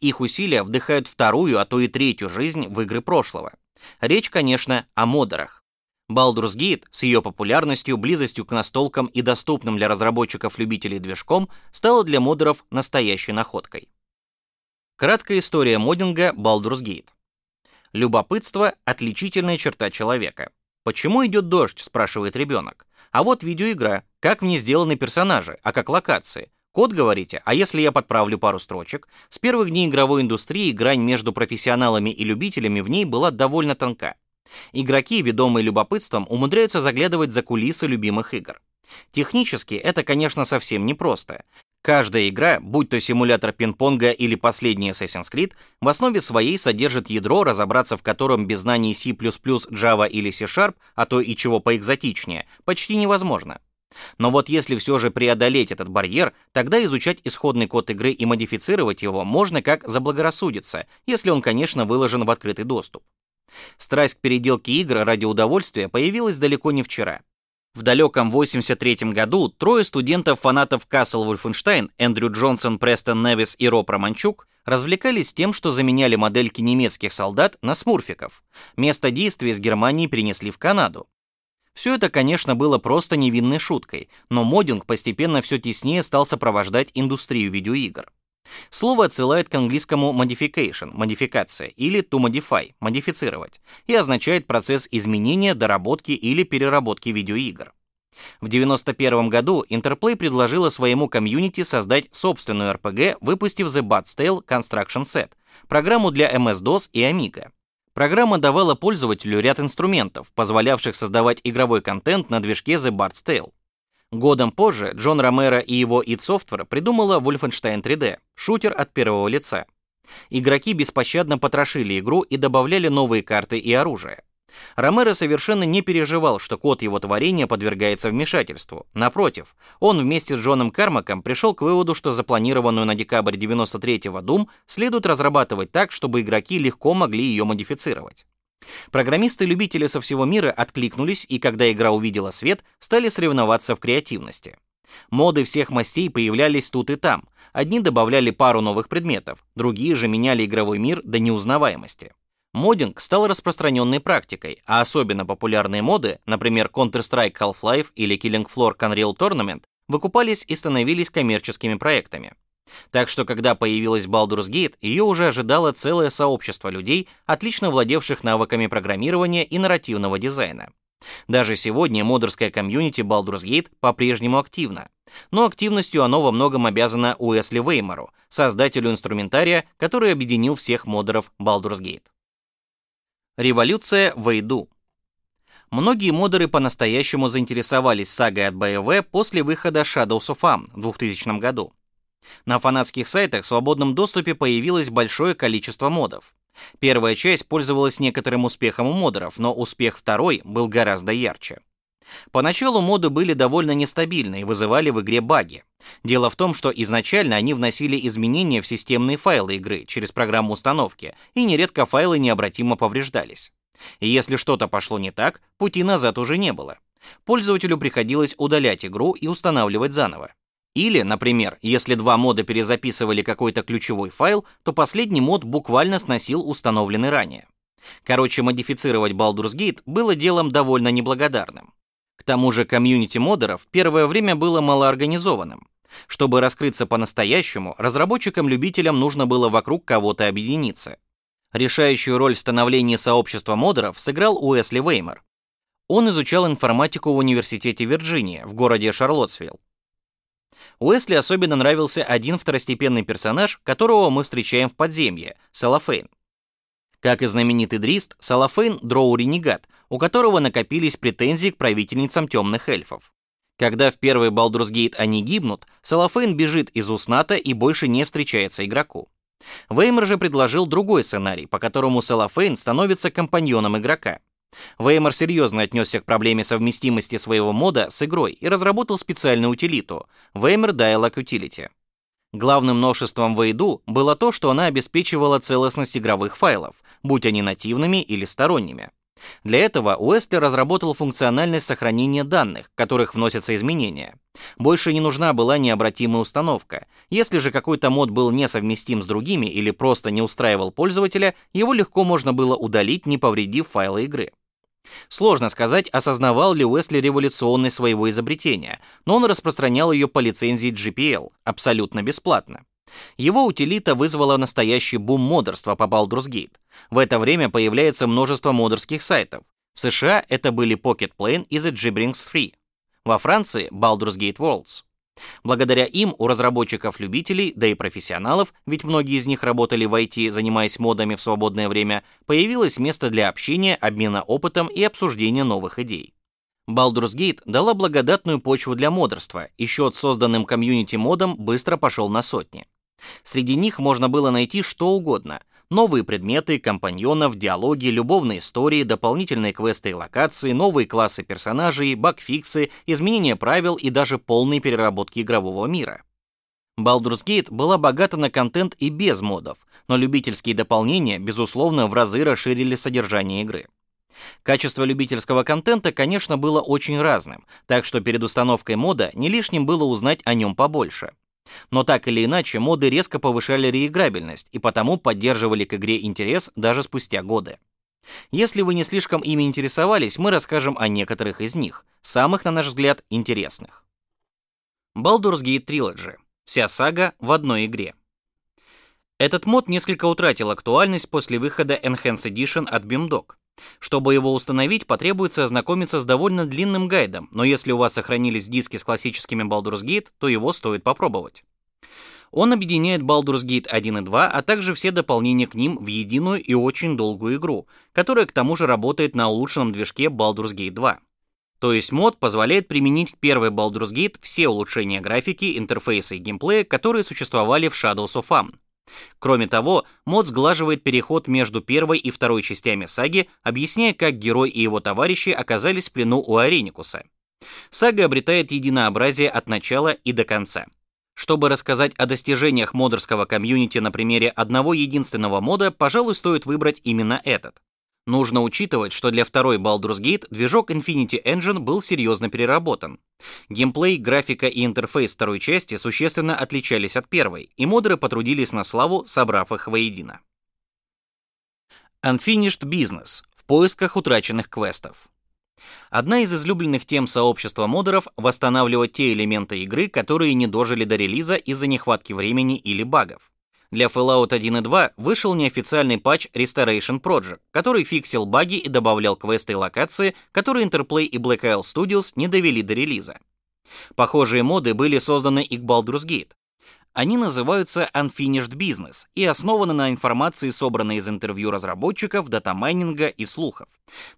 Их усилия вдыхают вторую, а то и третью жизнь в игры прошлого. Речь, конечно, о модерах. Baldur's Gate с ее популярностью, близостью к настолкам и доступным для разработчиков-любителей движком стала для модеров настоящей находкой. Краткая история моддинга Baldur's Gate. Любопытство – отличительная черта человека. «Почему идет дождь?» – спрашивает ребенок. А вот видеоигра. Как в ней сделаны персонажи, а как локации. Код, говорите? А если я подправлю пару строчек? С первых дней игровой индустрии грань между профессионалами и любителями в ней была довольно тонка. Игроки, ведомые любопытством, умудряются заглядывать за кулисы любимых игр. Технически это, конечно, совсем непросто. Каждая игра, будь то симулятор пинг-понга или последний Assassin's Creed, в основе своей содержит ядро, разобраться в котором без знаний C++, Java или C-Sharp, а то и чего поэкзотичнее, почти невозможно. Но вот если все же преодолеть этот барьер, тогда изучать исходный код игры и модифицировать его можно как заблагорассудится, если он, конечно, выложен в открытый доступ. Страсть к переделке игр ради удовольствия появилась далеко не вчера. В далеком 83 году трое студентов-фанатов Castle Wolfenstein, Эндрю Джонсон, Престон Невис и Роб Романчук, развлекались тем, что заменяли модельки немецких солдат на смурфиков. Место действия из Германии перенесли в Канаду. Все это, конечно, было просто невинной шуткой, но моддинг постепенно все теснее стал сопровождать индустрию видеоигр. Слово отсылает к английскому modification, модификация, или to modify, модифицировать, и означает процесс изменения, доработки или переработки видеоигр. В 91 году Interplay предложила своему комьюнити создать собственную RPG, выпустив The Bard's Tale Construction Set, программу для MS-DOS и Amiga. Программа давала пользователю ряд инструментов, позволявших создавать игровой контент на движке The Bard's Tale. Годом позже Джон Ромеро и его id Software придумала Wolfenstein 3D, шутер от первого лица. Игроки беспощадно потрошили игру и добавляли новые карты и оружие. Ромеро совершенно не переживал, что код его творения подвергается вмешательству. Напротив, он вместе с Джоном Кармаком пришел к выводу, что запланированную на декабрь 93-го Doom следует разрабатывать так, чтобы игроки легко могли ее модифицировать. Программисты-любители со всего мира откликнулись и, когда игра увидела свет, стали соревноваться в креативности. Моды всех мастей появлялись тут и там. Одни добавляли пару новых предметов, другие же меняли игровой мир до неузнаваемости. Моддинг стал распространенной практикой, а особенно популярные моды, например, Counter-Strike Half-Life или Killing Floor Unreal Tournament, выкупались и становились коммерческими проектами. Так что, когда появилась Baldur's Gate, ее уже ожидало целое сообщество людей, отлично владевших навыками программирования и нарративного дизайна. Даже сегодня модерское комьюнити Baldur's Gate по-прежнему активно. Но активностью оно во многом обязано Уэсли Веймору, создателю инструментария, который объединил всех модеров Baldur's Gate. Революция Вейду. Многие модеры по-настоящему заинтересовались сагой от BioWare после выхода Shadows of Am в 2000 году. На фанатских сайтах в свободном доступе появилось большое количество модов. Первая часть пользовалась некоторым успехом у модеров, но успех второй был гораздо ярче. Поначалу моды были довольно нестабильны и вызывали в игре баги. Дело в том, что изначально они вносили изменения в системные файлы игры через программу установки, и нередко файлы необратимо повреждались. И если что-то пошло не так, пути назад уже не было. Пользователю приходилось удалять игру и устанавливать заново. Или, например, если два мода перезаписывали какой-то ключевой файл, то последний мод буквально сносил установленный ранее. Короче, модифицировать Baldur's Gate было делом довольно неблагодарным. К тому же комьюнити модеров первое время было малоорганизованным. Чтобы раскрыться по-настоящему, разработчикам-любителям нужно было вокруг кого-то объединиться. Решающую роль в становлении сообщества модеров сыграл Уэсли Веймер. Он изучал информатику в университете Вирджиния в городе Шарлоттсвилл. Уэсли особенно нравился один второстепенный персонаж, которого мы встречаем в подземье — Салафейн. Как и знаменитый Дрист, Салафейн — дроу-ренегат, у которого накопились претензии к правительницам темных эльфов. Когда в первый Gate они гибнут, Салафейн бежит из Усната и больше не встречается игроку. Веймер же предложил другой сценарий, по которому Салафейн становится компаньоном игрока. Веймер серьезно отнесся к проблеме совместимости своего мода с игрой и разработал специальную утилиту — Веймер Dialog Utility. Главным новшеством Вейду было то, что она обеспечивала целостность игровых файлов, будь они нативными или сторонними. Для этого Уэсли разработал функциональность сохранения данных, в которых вносятся изменения. Больше не нужна была необратимая установка. Если же какой-то мод был несовместим с другими или просто не устраивал пользователя, его легко можно было удалить, не повредив файлы игры. Сложно сказать, осознавал ли Уэсли революционность своего изобретения, но он распространял ее по лицензии GPL, абсолютно бесплатно. Его утилита вызвала настоящий бум модерства по Baldur's Gate. В это время появляется множество модерских сайтов. В США это были Pocket Plane и The Gibrings Free. Во Франции — Baldur's Gate Worlds. Благодаря им у разработчиков-любителей, да и профессионалов, ведь многие из них работали в IT, занимаясь модами в свободное время, появилось место для общения, обмена опытом и обсуждения новых идей. Baldur's Gate дала благодатную почву для модерства, и счет созданным комьюнити-модом быстро пошел на сотни. Среди них можно было найти что угодно, Новые предметы, компаньонов, диалоги, любовные истории, дополнительные квесты и локации, новые классы персонажей, багфиксы, изменения правил и даже полные переработки игрового мира. Baldur's Gate была богата на контент и без модов, но любительские дополнения, безусловно, в разы расширили содержание игры. Качество любительского контента, конечно, было очень разным, так что перед установкой мода не лишним было узнать о нем побольше. Но так или иначе, моды резко повышали реиграбельность и потому поддерживали к игре интерес даже спустя годы. Если вы не слишком ими интересовались, мы расскажем о некоторых из них, самых, на наш взгляд, интересных. Baldur's Gate Trilogy. Вся сага в одной игре. Этот мод несколько утратил актуальность после выхода Enhanced Edition от Beamdog. Чтобы его установить, потребуется ознакомиться с довольно длинным гайдом, но если у вас сохранились диски с классическими Baldur's Gate, то его стоит попробовать. Он объединяет Baldur's Gate 1 и 2, а также все дополнения к ним в единую и очень долгую игру, которая к тому же работает на улучшенном движке Baldur's Gate 2. То есть мод позволяет применить к первой Baldur's Gate все улучшения графики, интерфейса и геймплея, которые существовали в Shadows of Amn. Кроме того, мод сглаживает переход между первой и второй частями саги, объясняя, как герой и его товарищи оказались в плену у Ареникуса. Сага обретает единообразие от начала и до конца. Чтобы рассказать о достижениях модерского комьюнити на примере одного единственного мода, пожалуй, стоит выбрать именно этот. Нужно учитывать, что для второй Baldur's Gate движок Infinity Engine был серьезно переработан. Геймплей, графика и интерфейс второй части существенно отличались от первой, и модеры потрудились на славу, собрав их воедино. Unfinished Business в поисках утраченных квестов. Одна из излюбленных тем сообщества модеров — восстанавливать те элементы игры, которые не дожили до релиза из-за нехватки времени или багов. Для Fallout 1 и 2 вышел неофициальный патч Restoration Project, который фиксил баги и добавлял квесты и локации, которые Interplay и Black Isle Studios не довели до релиза. Похожие моды были созданы и к Baldur's Gate. Они называются Unfinished Business и основаны на информации, собранной из интервью разработчиков, датамайнинга и слухов.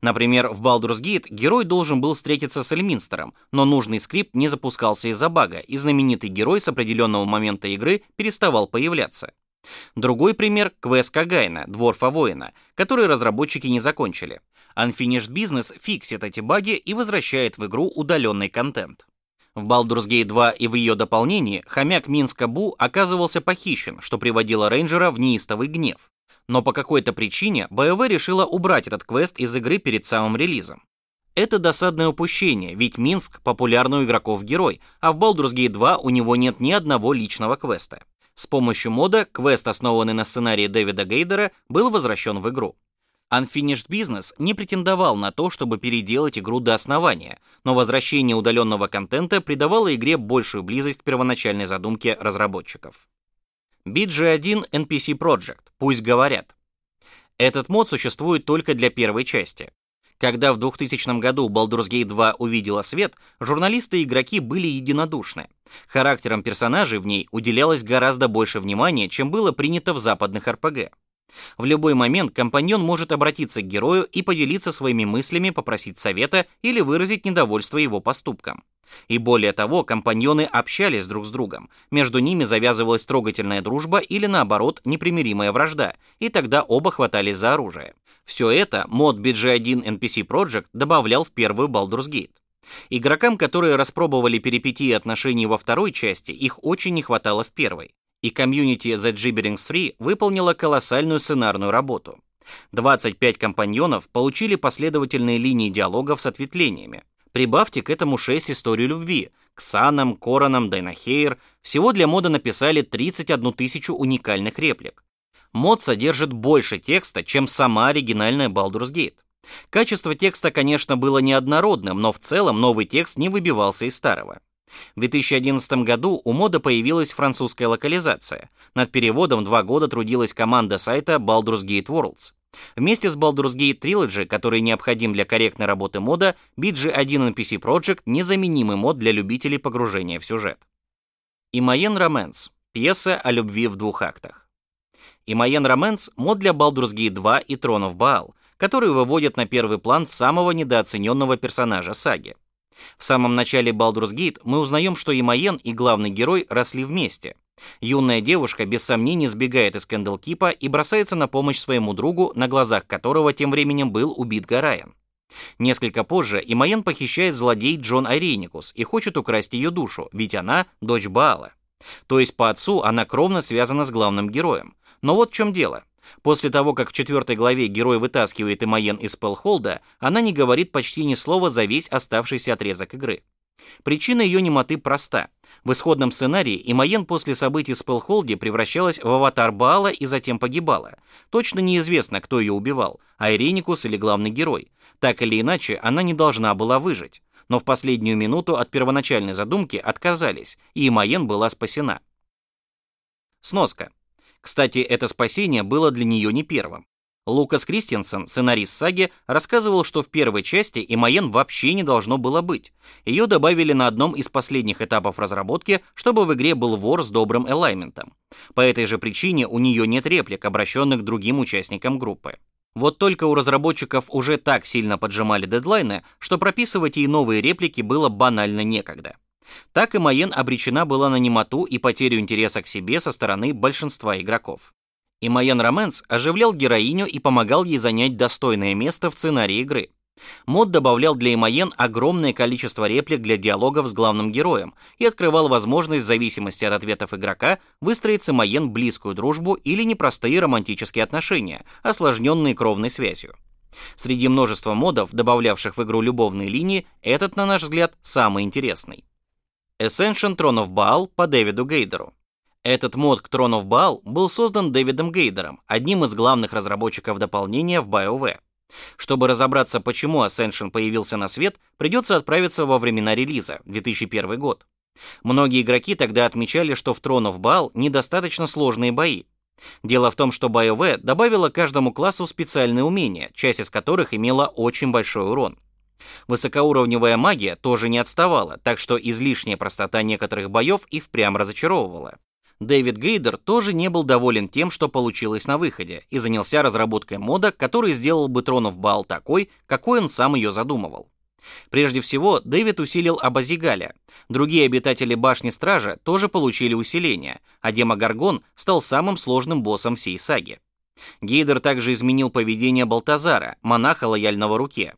Например, в Baldur's Gate герой должен был встретиться с Эльминстером, но нужный скрипт не запускался из-за бага, и знаменитый герой с определенного момента игры переставал появляться. Другой пример — квест Кагайна, Дворфа-воина, который разработчики не закончили. Unfinished Business фиксит эти баги и возвращает в игру удаленный контент. В Baldur's Gate 2 и в ее дополнении хомяк Минска Бу оказывался похищен, что приводило рейнджера в неистовый гнев. Но по какой-то причине BioWare решила убрать этот квест из игры перед самым релизом. Это досадное упущение, ведь Минск — популярный у игроков герой, а в Baldur's Gate 2 у него нет ни одного личного квеста. С помощью мода квест, основанный на сценарии Дэвида Гейдера, был возвращен в игру. Unfinished Business не претендовал на то, чтобы переделать игру до основания, но возвращение удаленного контента придавало игре большую близость к первоначальной задумке разработчиков. BG1 NPC Project, пусть говорят. Этот мод существует только для первой части. Когда в 2000 году Baldur's Gate 2 увидела свет, журналисты и игроки были единодушны. Характерам персонажей в ней уделялось гораздо больше внимания, чем было принято в западных РПГ. В любой момент компаньон может обратиться к герою и поделиться своими мыслями, попросить совета или выразить недовольство его поступком. И более того, компаньоны общались друг с другом, между ними завязывалась трогательная дружба или наоборот непримиримая вражда, и тогда оба хватались за оружие. Все это мод BG1 NPC Project добавлял в первую Baldur's Gate. Игрокам, которые распробовали перипетии отношений во второй части, их очень не хватало в первой. И комьюнити The Gibberings 3 выполнила колоссальную сценарную работу. 25 компаньонов получили последовательные линии диалогов с ответвлениями. Прибавьте к этому 6 историй любви. К Санам, Коронам, Дайнахейр. Всего для мода написали 31 тысячу уникальных реплик мод содержит больше текста, чем сама оригинальная Baldur's Gate. Качество текста, конечно, было неоднородным, но в целом новый текст не выбивался из старого. В 2011 году у мода появилась французская локализация. Над переводом два года трудилась команда сайта Baldur's Gate Worlds. Вместе с Baldur's Gate Trilogy, который необходим для корректной работы мода, BG1 NPC Project — незаменимый мод для любителей погружения в сюжет. Имаен Романс — пьеса о любви в двух актах и Майен Роменс — мод для Baldur's Gate 2 и Тронов Баал, которые выводят на первый план самого недооцененного персонажа саги. В самом начале Baldur's Gate мы узнаем, что Имаен и главный герой росли вместе. Юная девушка без сомнений сбегает из Кэндлкипа и бросается на помощь своему другу, на глазах которого тем временем был убит Гарайан. Несколько позже Имаен похищает злодей Джон Айреникус и хочет украсть ее душу, ведь она — дочь Баала. То есть по отцу она кровно связана с главным героем. Но вот в чем дело. После того, как в четвертой главе герой вытаскивает Имаен из Пелхолда, она не говорит почти ни слова за весь оставшийся отрезок игры. Причина ее немоты проста. В исходном сценарии Имаен после событий в Спелхолде превращалась в аватар Баала и затем погибала. Точно неизвестно, кто ее убивал, Айреникус или главный герой. Так или иначе, она не должна была выжить. Но в последнюю минуту от первоначальной задумки отказались, и Имаен была спасена. Сноска. Кстати, это спасение было для нее не первым. Лукас Кристенсен, сценарист саги, рассказывал, что в первой части Имаен вообще не должно было быть. Ее добавили на одном из последних этапов разработки, чтобы в игре был вор с добрым элайментом. По этой же причине у нее нет реплик, обращенных к другим участникам группы. Вот только у разработчиков уже так сильно поджимали дедлайны, что прописывать ей новые реплики было банально некогда. Так и обречена была на немоту и потерю интереса к себе со стороны большинства игроков. И Майен Роменс оживлял героиню и помогал ей занять достойное место в сценарии игры. Мод добавлял для Имаен огромное количество реплик для диалогов с главным героем и открывал возможность в зависимости от ответов игрока выстроить с Имаен близкую дружбу или непростые романтические отношения, осложненные кровной связью. Среди множества модов, добавлявших в игру любовные линии, этот, на наш взгляд, самый интересный. Ascension Throne of Baal по Дэвиду Гейдеру. Этот мод к Throne of Baal был создан Дэвидом Гейдером, одним из главных разработчиков дополнения в BioWare. Чтобы разобраться, почему Ascension появился на свет, придется отправиться во времена релиза, 2001 год. Многие игроки тогда отмечали, что в Throne of Baal недостаточно сложные бои. Дело в том, что BioWare добавила каждому классу специальные умения, часть из которых имела очень большой урон. Высокоуровневая магия тоже не отставала, так что излишняя простота некоторых боев и впрямь разочаровывала. Дэвид Гейдер тоже не был доволен тем, что получилось на выходе, и занялся разработкой мода, который сделал бы Тронов Баал такой, какой он сам ее задумывал. Прежде всего, Дэвид усилил Абазигаля. Другие обитатели башни Стража тоже получили усиление, а Демогаргон стал самым сложным боссом всей саги. Гейдер также изменил поведение Балтазара, монаха лояльного руке.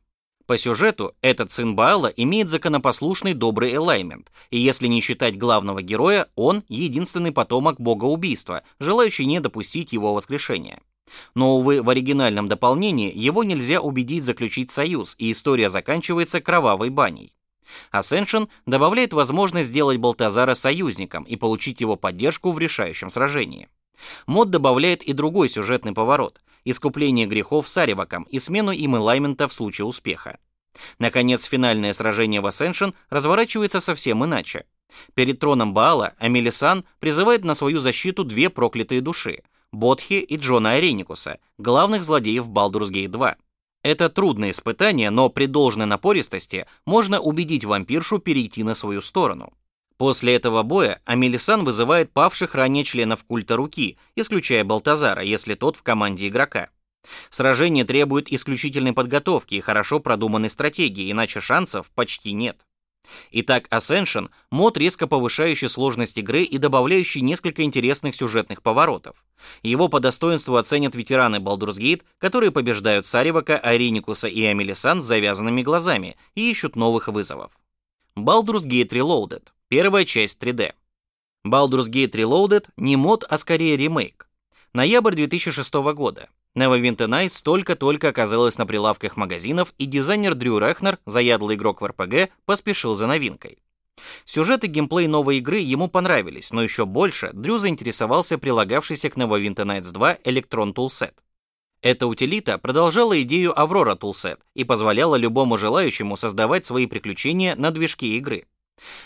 По сюжету, этот сын Баала имеет законопослушный добрый элаймент, и если не считать главного героя, он единственный потомок бога убийства, желающий не допустить его воскрешения. Но, увы, в оригинальном дополнении его нельзя убедить заключить союз, и история заканчивается кровавой баней. Ascension добавляет возможность сделать Балтазара союзником и получить его поддержку в решающем сражении. Мод добавляет и другой сюжетный поворот – искупление грехов Сариваком и смену им элаймента в случае успеха. Наконец, финальное сражение в Ascension разворачивается совсем иначе. Перед троном Баала Амелисан призывает на свою защиту две проклятые души – Бодхи и Джона Ареникуса, главных злодеев Baldur's Gate 2. Это трудное испытание, но при должной напористости можно убедить вампиршу перейти на свою сторону. После этого боя Амелисан вызывает павших ранее членов культа руки, исключая Балтазара, если тот в команде игрока. Сражение требует исключительной подготовки и хорошо продуманной стратегии, иначе шансов почти нет. Итак, Ascension — мод, резко повышающий сложность игры и добавляющий несколько интересных сюжетных поворотов. Его по достоинству оценят ветераны Baldur's Gate, которые побеждают Саривака, Ареникуса и Амелисан с завязанными глазами и ищут новых вызовов. Baldur's Gate Reloaded Первая часть 3D. Baldur's Gate Reloaded не мод, а скорее ремейк. Ноябрь 2006 года. Neverwinter Nights только-только оказалась на прилавках магазинов, и дизайнер Дрю Рехнер, заядлый игрок в RPG, поспешил за новинкой. Сюжет и геймплей новой игры ему понравились, но еще больше Дрю заинтересовался прилагавшейся к Neverwinter Nights 2 Electron Toolset. Эта утилита продолжала идею Aurora Toolset и позволяла любому желающему создавать свои приключения на движке игры.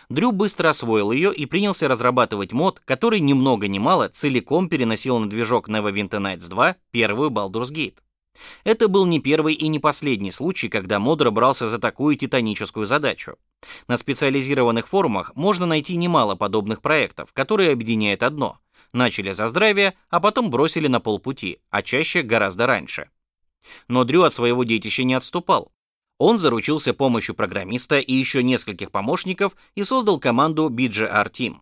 Дрю быстро освоил ее и принялся разрабатывать мод, который ни много ни мало целиком переносил на движок Neverwinter Nights 2 первую Baldur's Gate. Это был не первый и не последний случай, когда модер брался за такую титаническую задачу. На специализированных форумах можно найти немало подобных проектов, которые объединяют одно. Начали за здравие, а потом бросили на полпути, а чаще гораздо раньше. Но Дрю от своего детища не отступал. Он заручился помощью программиста и еще нескольких помощников и создал команду BGR Team.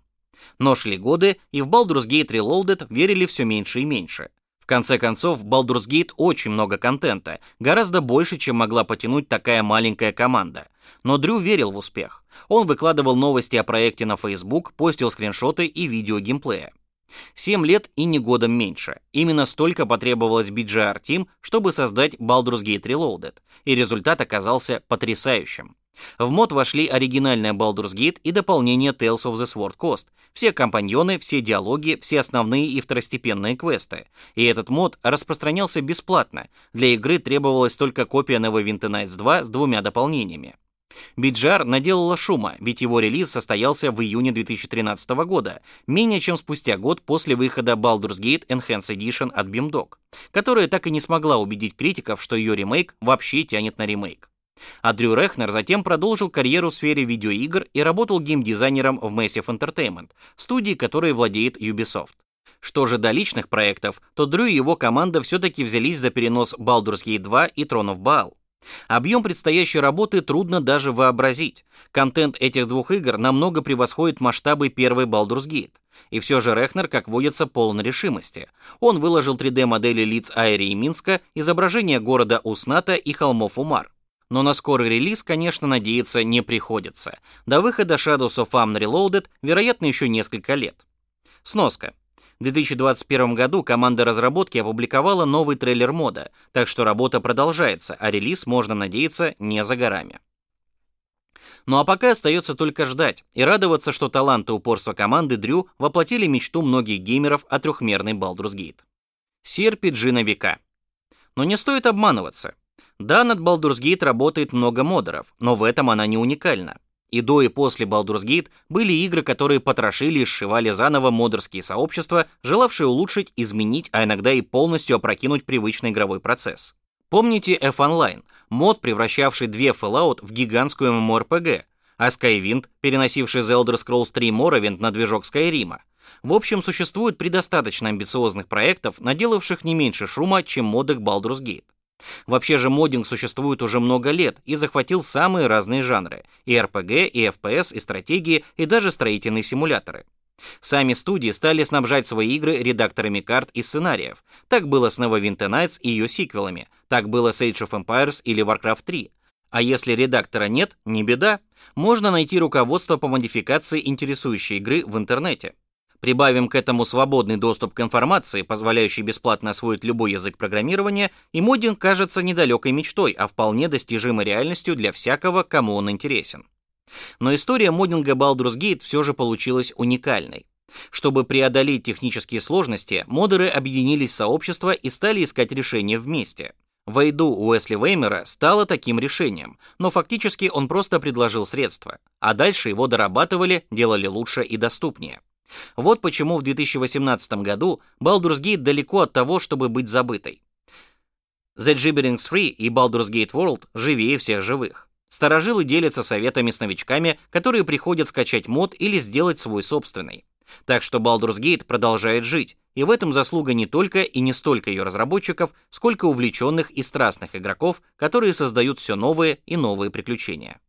Но шли годы, и в Baldur's Gate Reloaded верили все меньше и меньше. В конце концов, в Baldur's Gate очень много контента, гораздо больше, чем могла потянуть такая маленькая команда. Но Дрю верил в успех. Он выкладывал новости о проекте на Facebook, постил скриншоты и видео геймплея. Семь лет и не годом меньше. Именно столько потребовалось BGR Team, чтобы создать Baldur's Gate Reloaded, и результат оказался потрясающим. В мод вошли оригинальная Baldur's Gate и дополнение Tales of the Sword Coast, все компаньоны, все диалоги, все основные и второстепенные квесты. И этот мод распространялся бесплатно. Для игры требовалась только копия Neverwinter Nights 2 с двумя дополнениями. Биджар наделала шума, ведь его релиз состоялся в июне 2013 года, менее чем спустя год после выхода Baldur's Gate Enhanced Edition от Beamdog, которая так и не смогла убедить критиков, что ее ремейк вообще тянет на ремейк. А Дрю Рехнер затем продолжил карьеру в сфере видеоигр и работал геймдизайнером в Massive Entertainment, студии которой владеет Ubisoft. Что же до личных проектов, то Дрю и его команда все-таки взялись за перенос Baldur's Gate 2 и Throne of Baal. Объем предстоящей работы трудно даже вообразить. Контент этих двух игр намного превосходит масштабы первой Baldur's Gate. И все же Рехнер, как водится, полон решимости. Он выложил 3D-модели лиц Айри и Минска, изображения города Усната и холмов Умар. Но на скорый релиз, конечно, надеяться не приходится. До выхода Shadows of Amn Reloaded, вероятно, еще несколько лет. Сноска. В 2021 году команда разработки опубликовала новый трейлер мода, так что работа продолжается, а релиз, можно надеяться, не за горами. Ну а пока остается только ждать и радоваться, что талант и упорство команды Дрю воплотили мечту многих геймеров о трехмерной Baldur's Gate. CRPG на века. Но не стоит обманываться. Да, над Baldur's Gate работает много модеров, но в этом она не уникальна. И до и после Baldur's Gate были игры, которые потрошили и сшивали заново модерские сообщества, желавшие улучшить, изменить, а иногда и полностью опрокинуть привычный игровой процесс. Помните F-Online, мод, превращавший две Fallout в гигантскую MMORPG, а Skywind, переносивший The Elder Scrolls 3 Morrowind на движок Skyrim. В общем, существует предостаточно амбициозных проектов, наделавших не меньше шума, чем моды к Baldur's Gate. Вообще же моддинг существует уже много лет и захватил самые разные жанры – и RPG, и FPS, и стратегии, и даже строительные симуляторы. Сами студии стали снабжать свои игры редакторами карт и сценариев. Так было с Neverwinter Nights и ее сиквелами, так было с Age of Empires или Warcraft 3. А если редактора нет, не беда, можно найти руководство по модификации интересующей игры в интернете. Прибавим к этому свободный доступ к информации, позволяющий бесплатно освоить любой язык программирования, и моддинг кажется недалекой мечтой, а вполне достижимой реальностью для всякого, кому он интересен. Но история моддинга Baldur's Gate все же получилась уникальной. Чтобы преодолеть технические сложности, модеры объединились в сообщество и стали искать решения вместе. Вейду Уэсли Веймера стало таким решением, но фактически он просто предложил средства, а дальше его дорабатывали, делали лучше и доступнее. Вот почему в 2018 году Baldur's Gate далеко от того, чтобы быть забытой. The Gibberings Free и Baldur's Gate World живее всех живых. Старожилы делятся советами с новичками, которые приходят скачать мод или сделать свой собственный. Так что Baldur's Gate продолжает жить, и в этом заслуга не только и не столько ее разработчиков, сколько увлеченных и страстных игроков, которые создают все новые и новые приключения.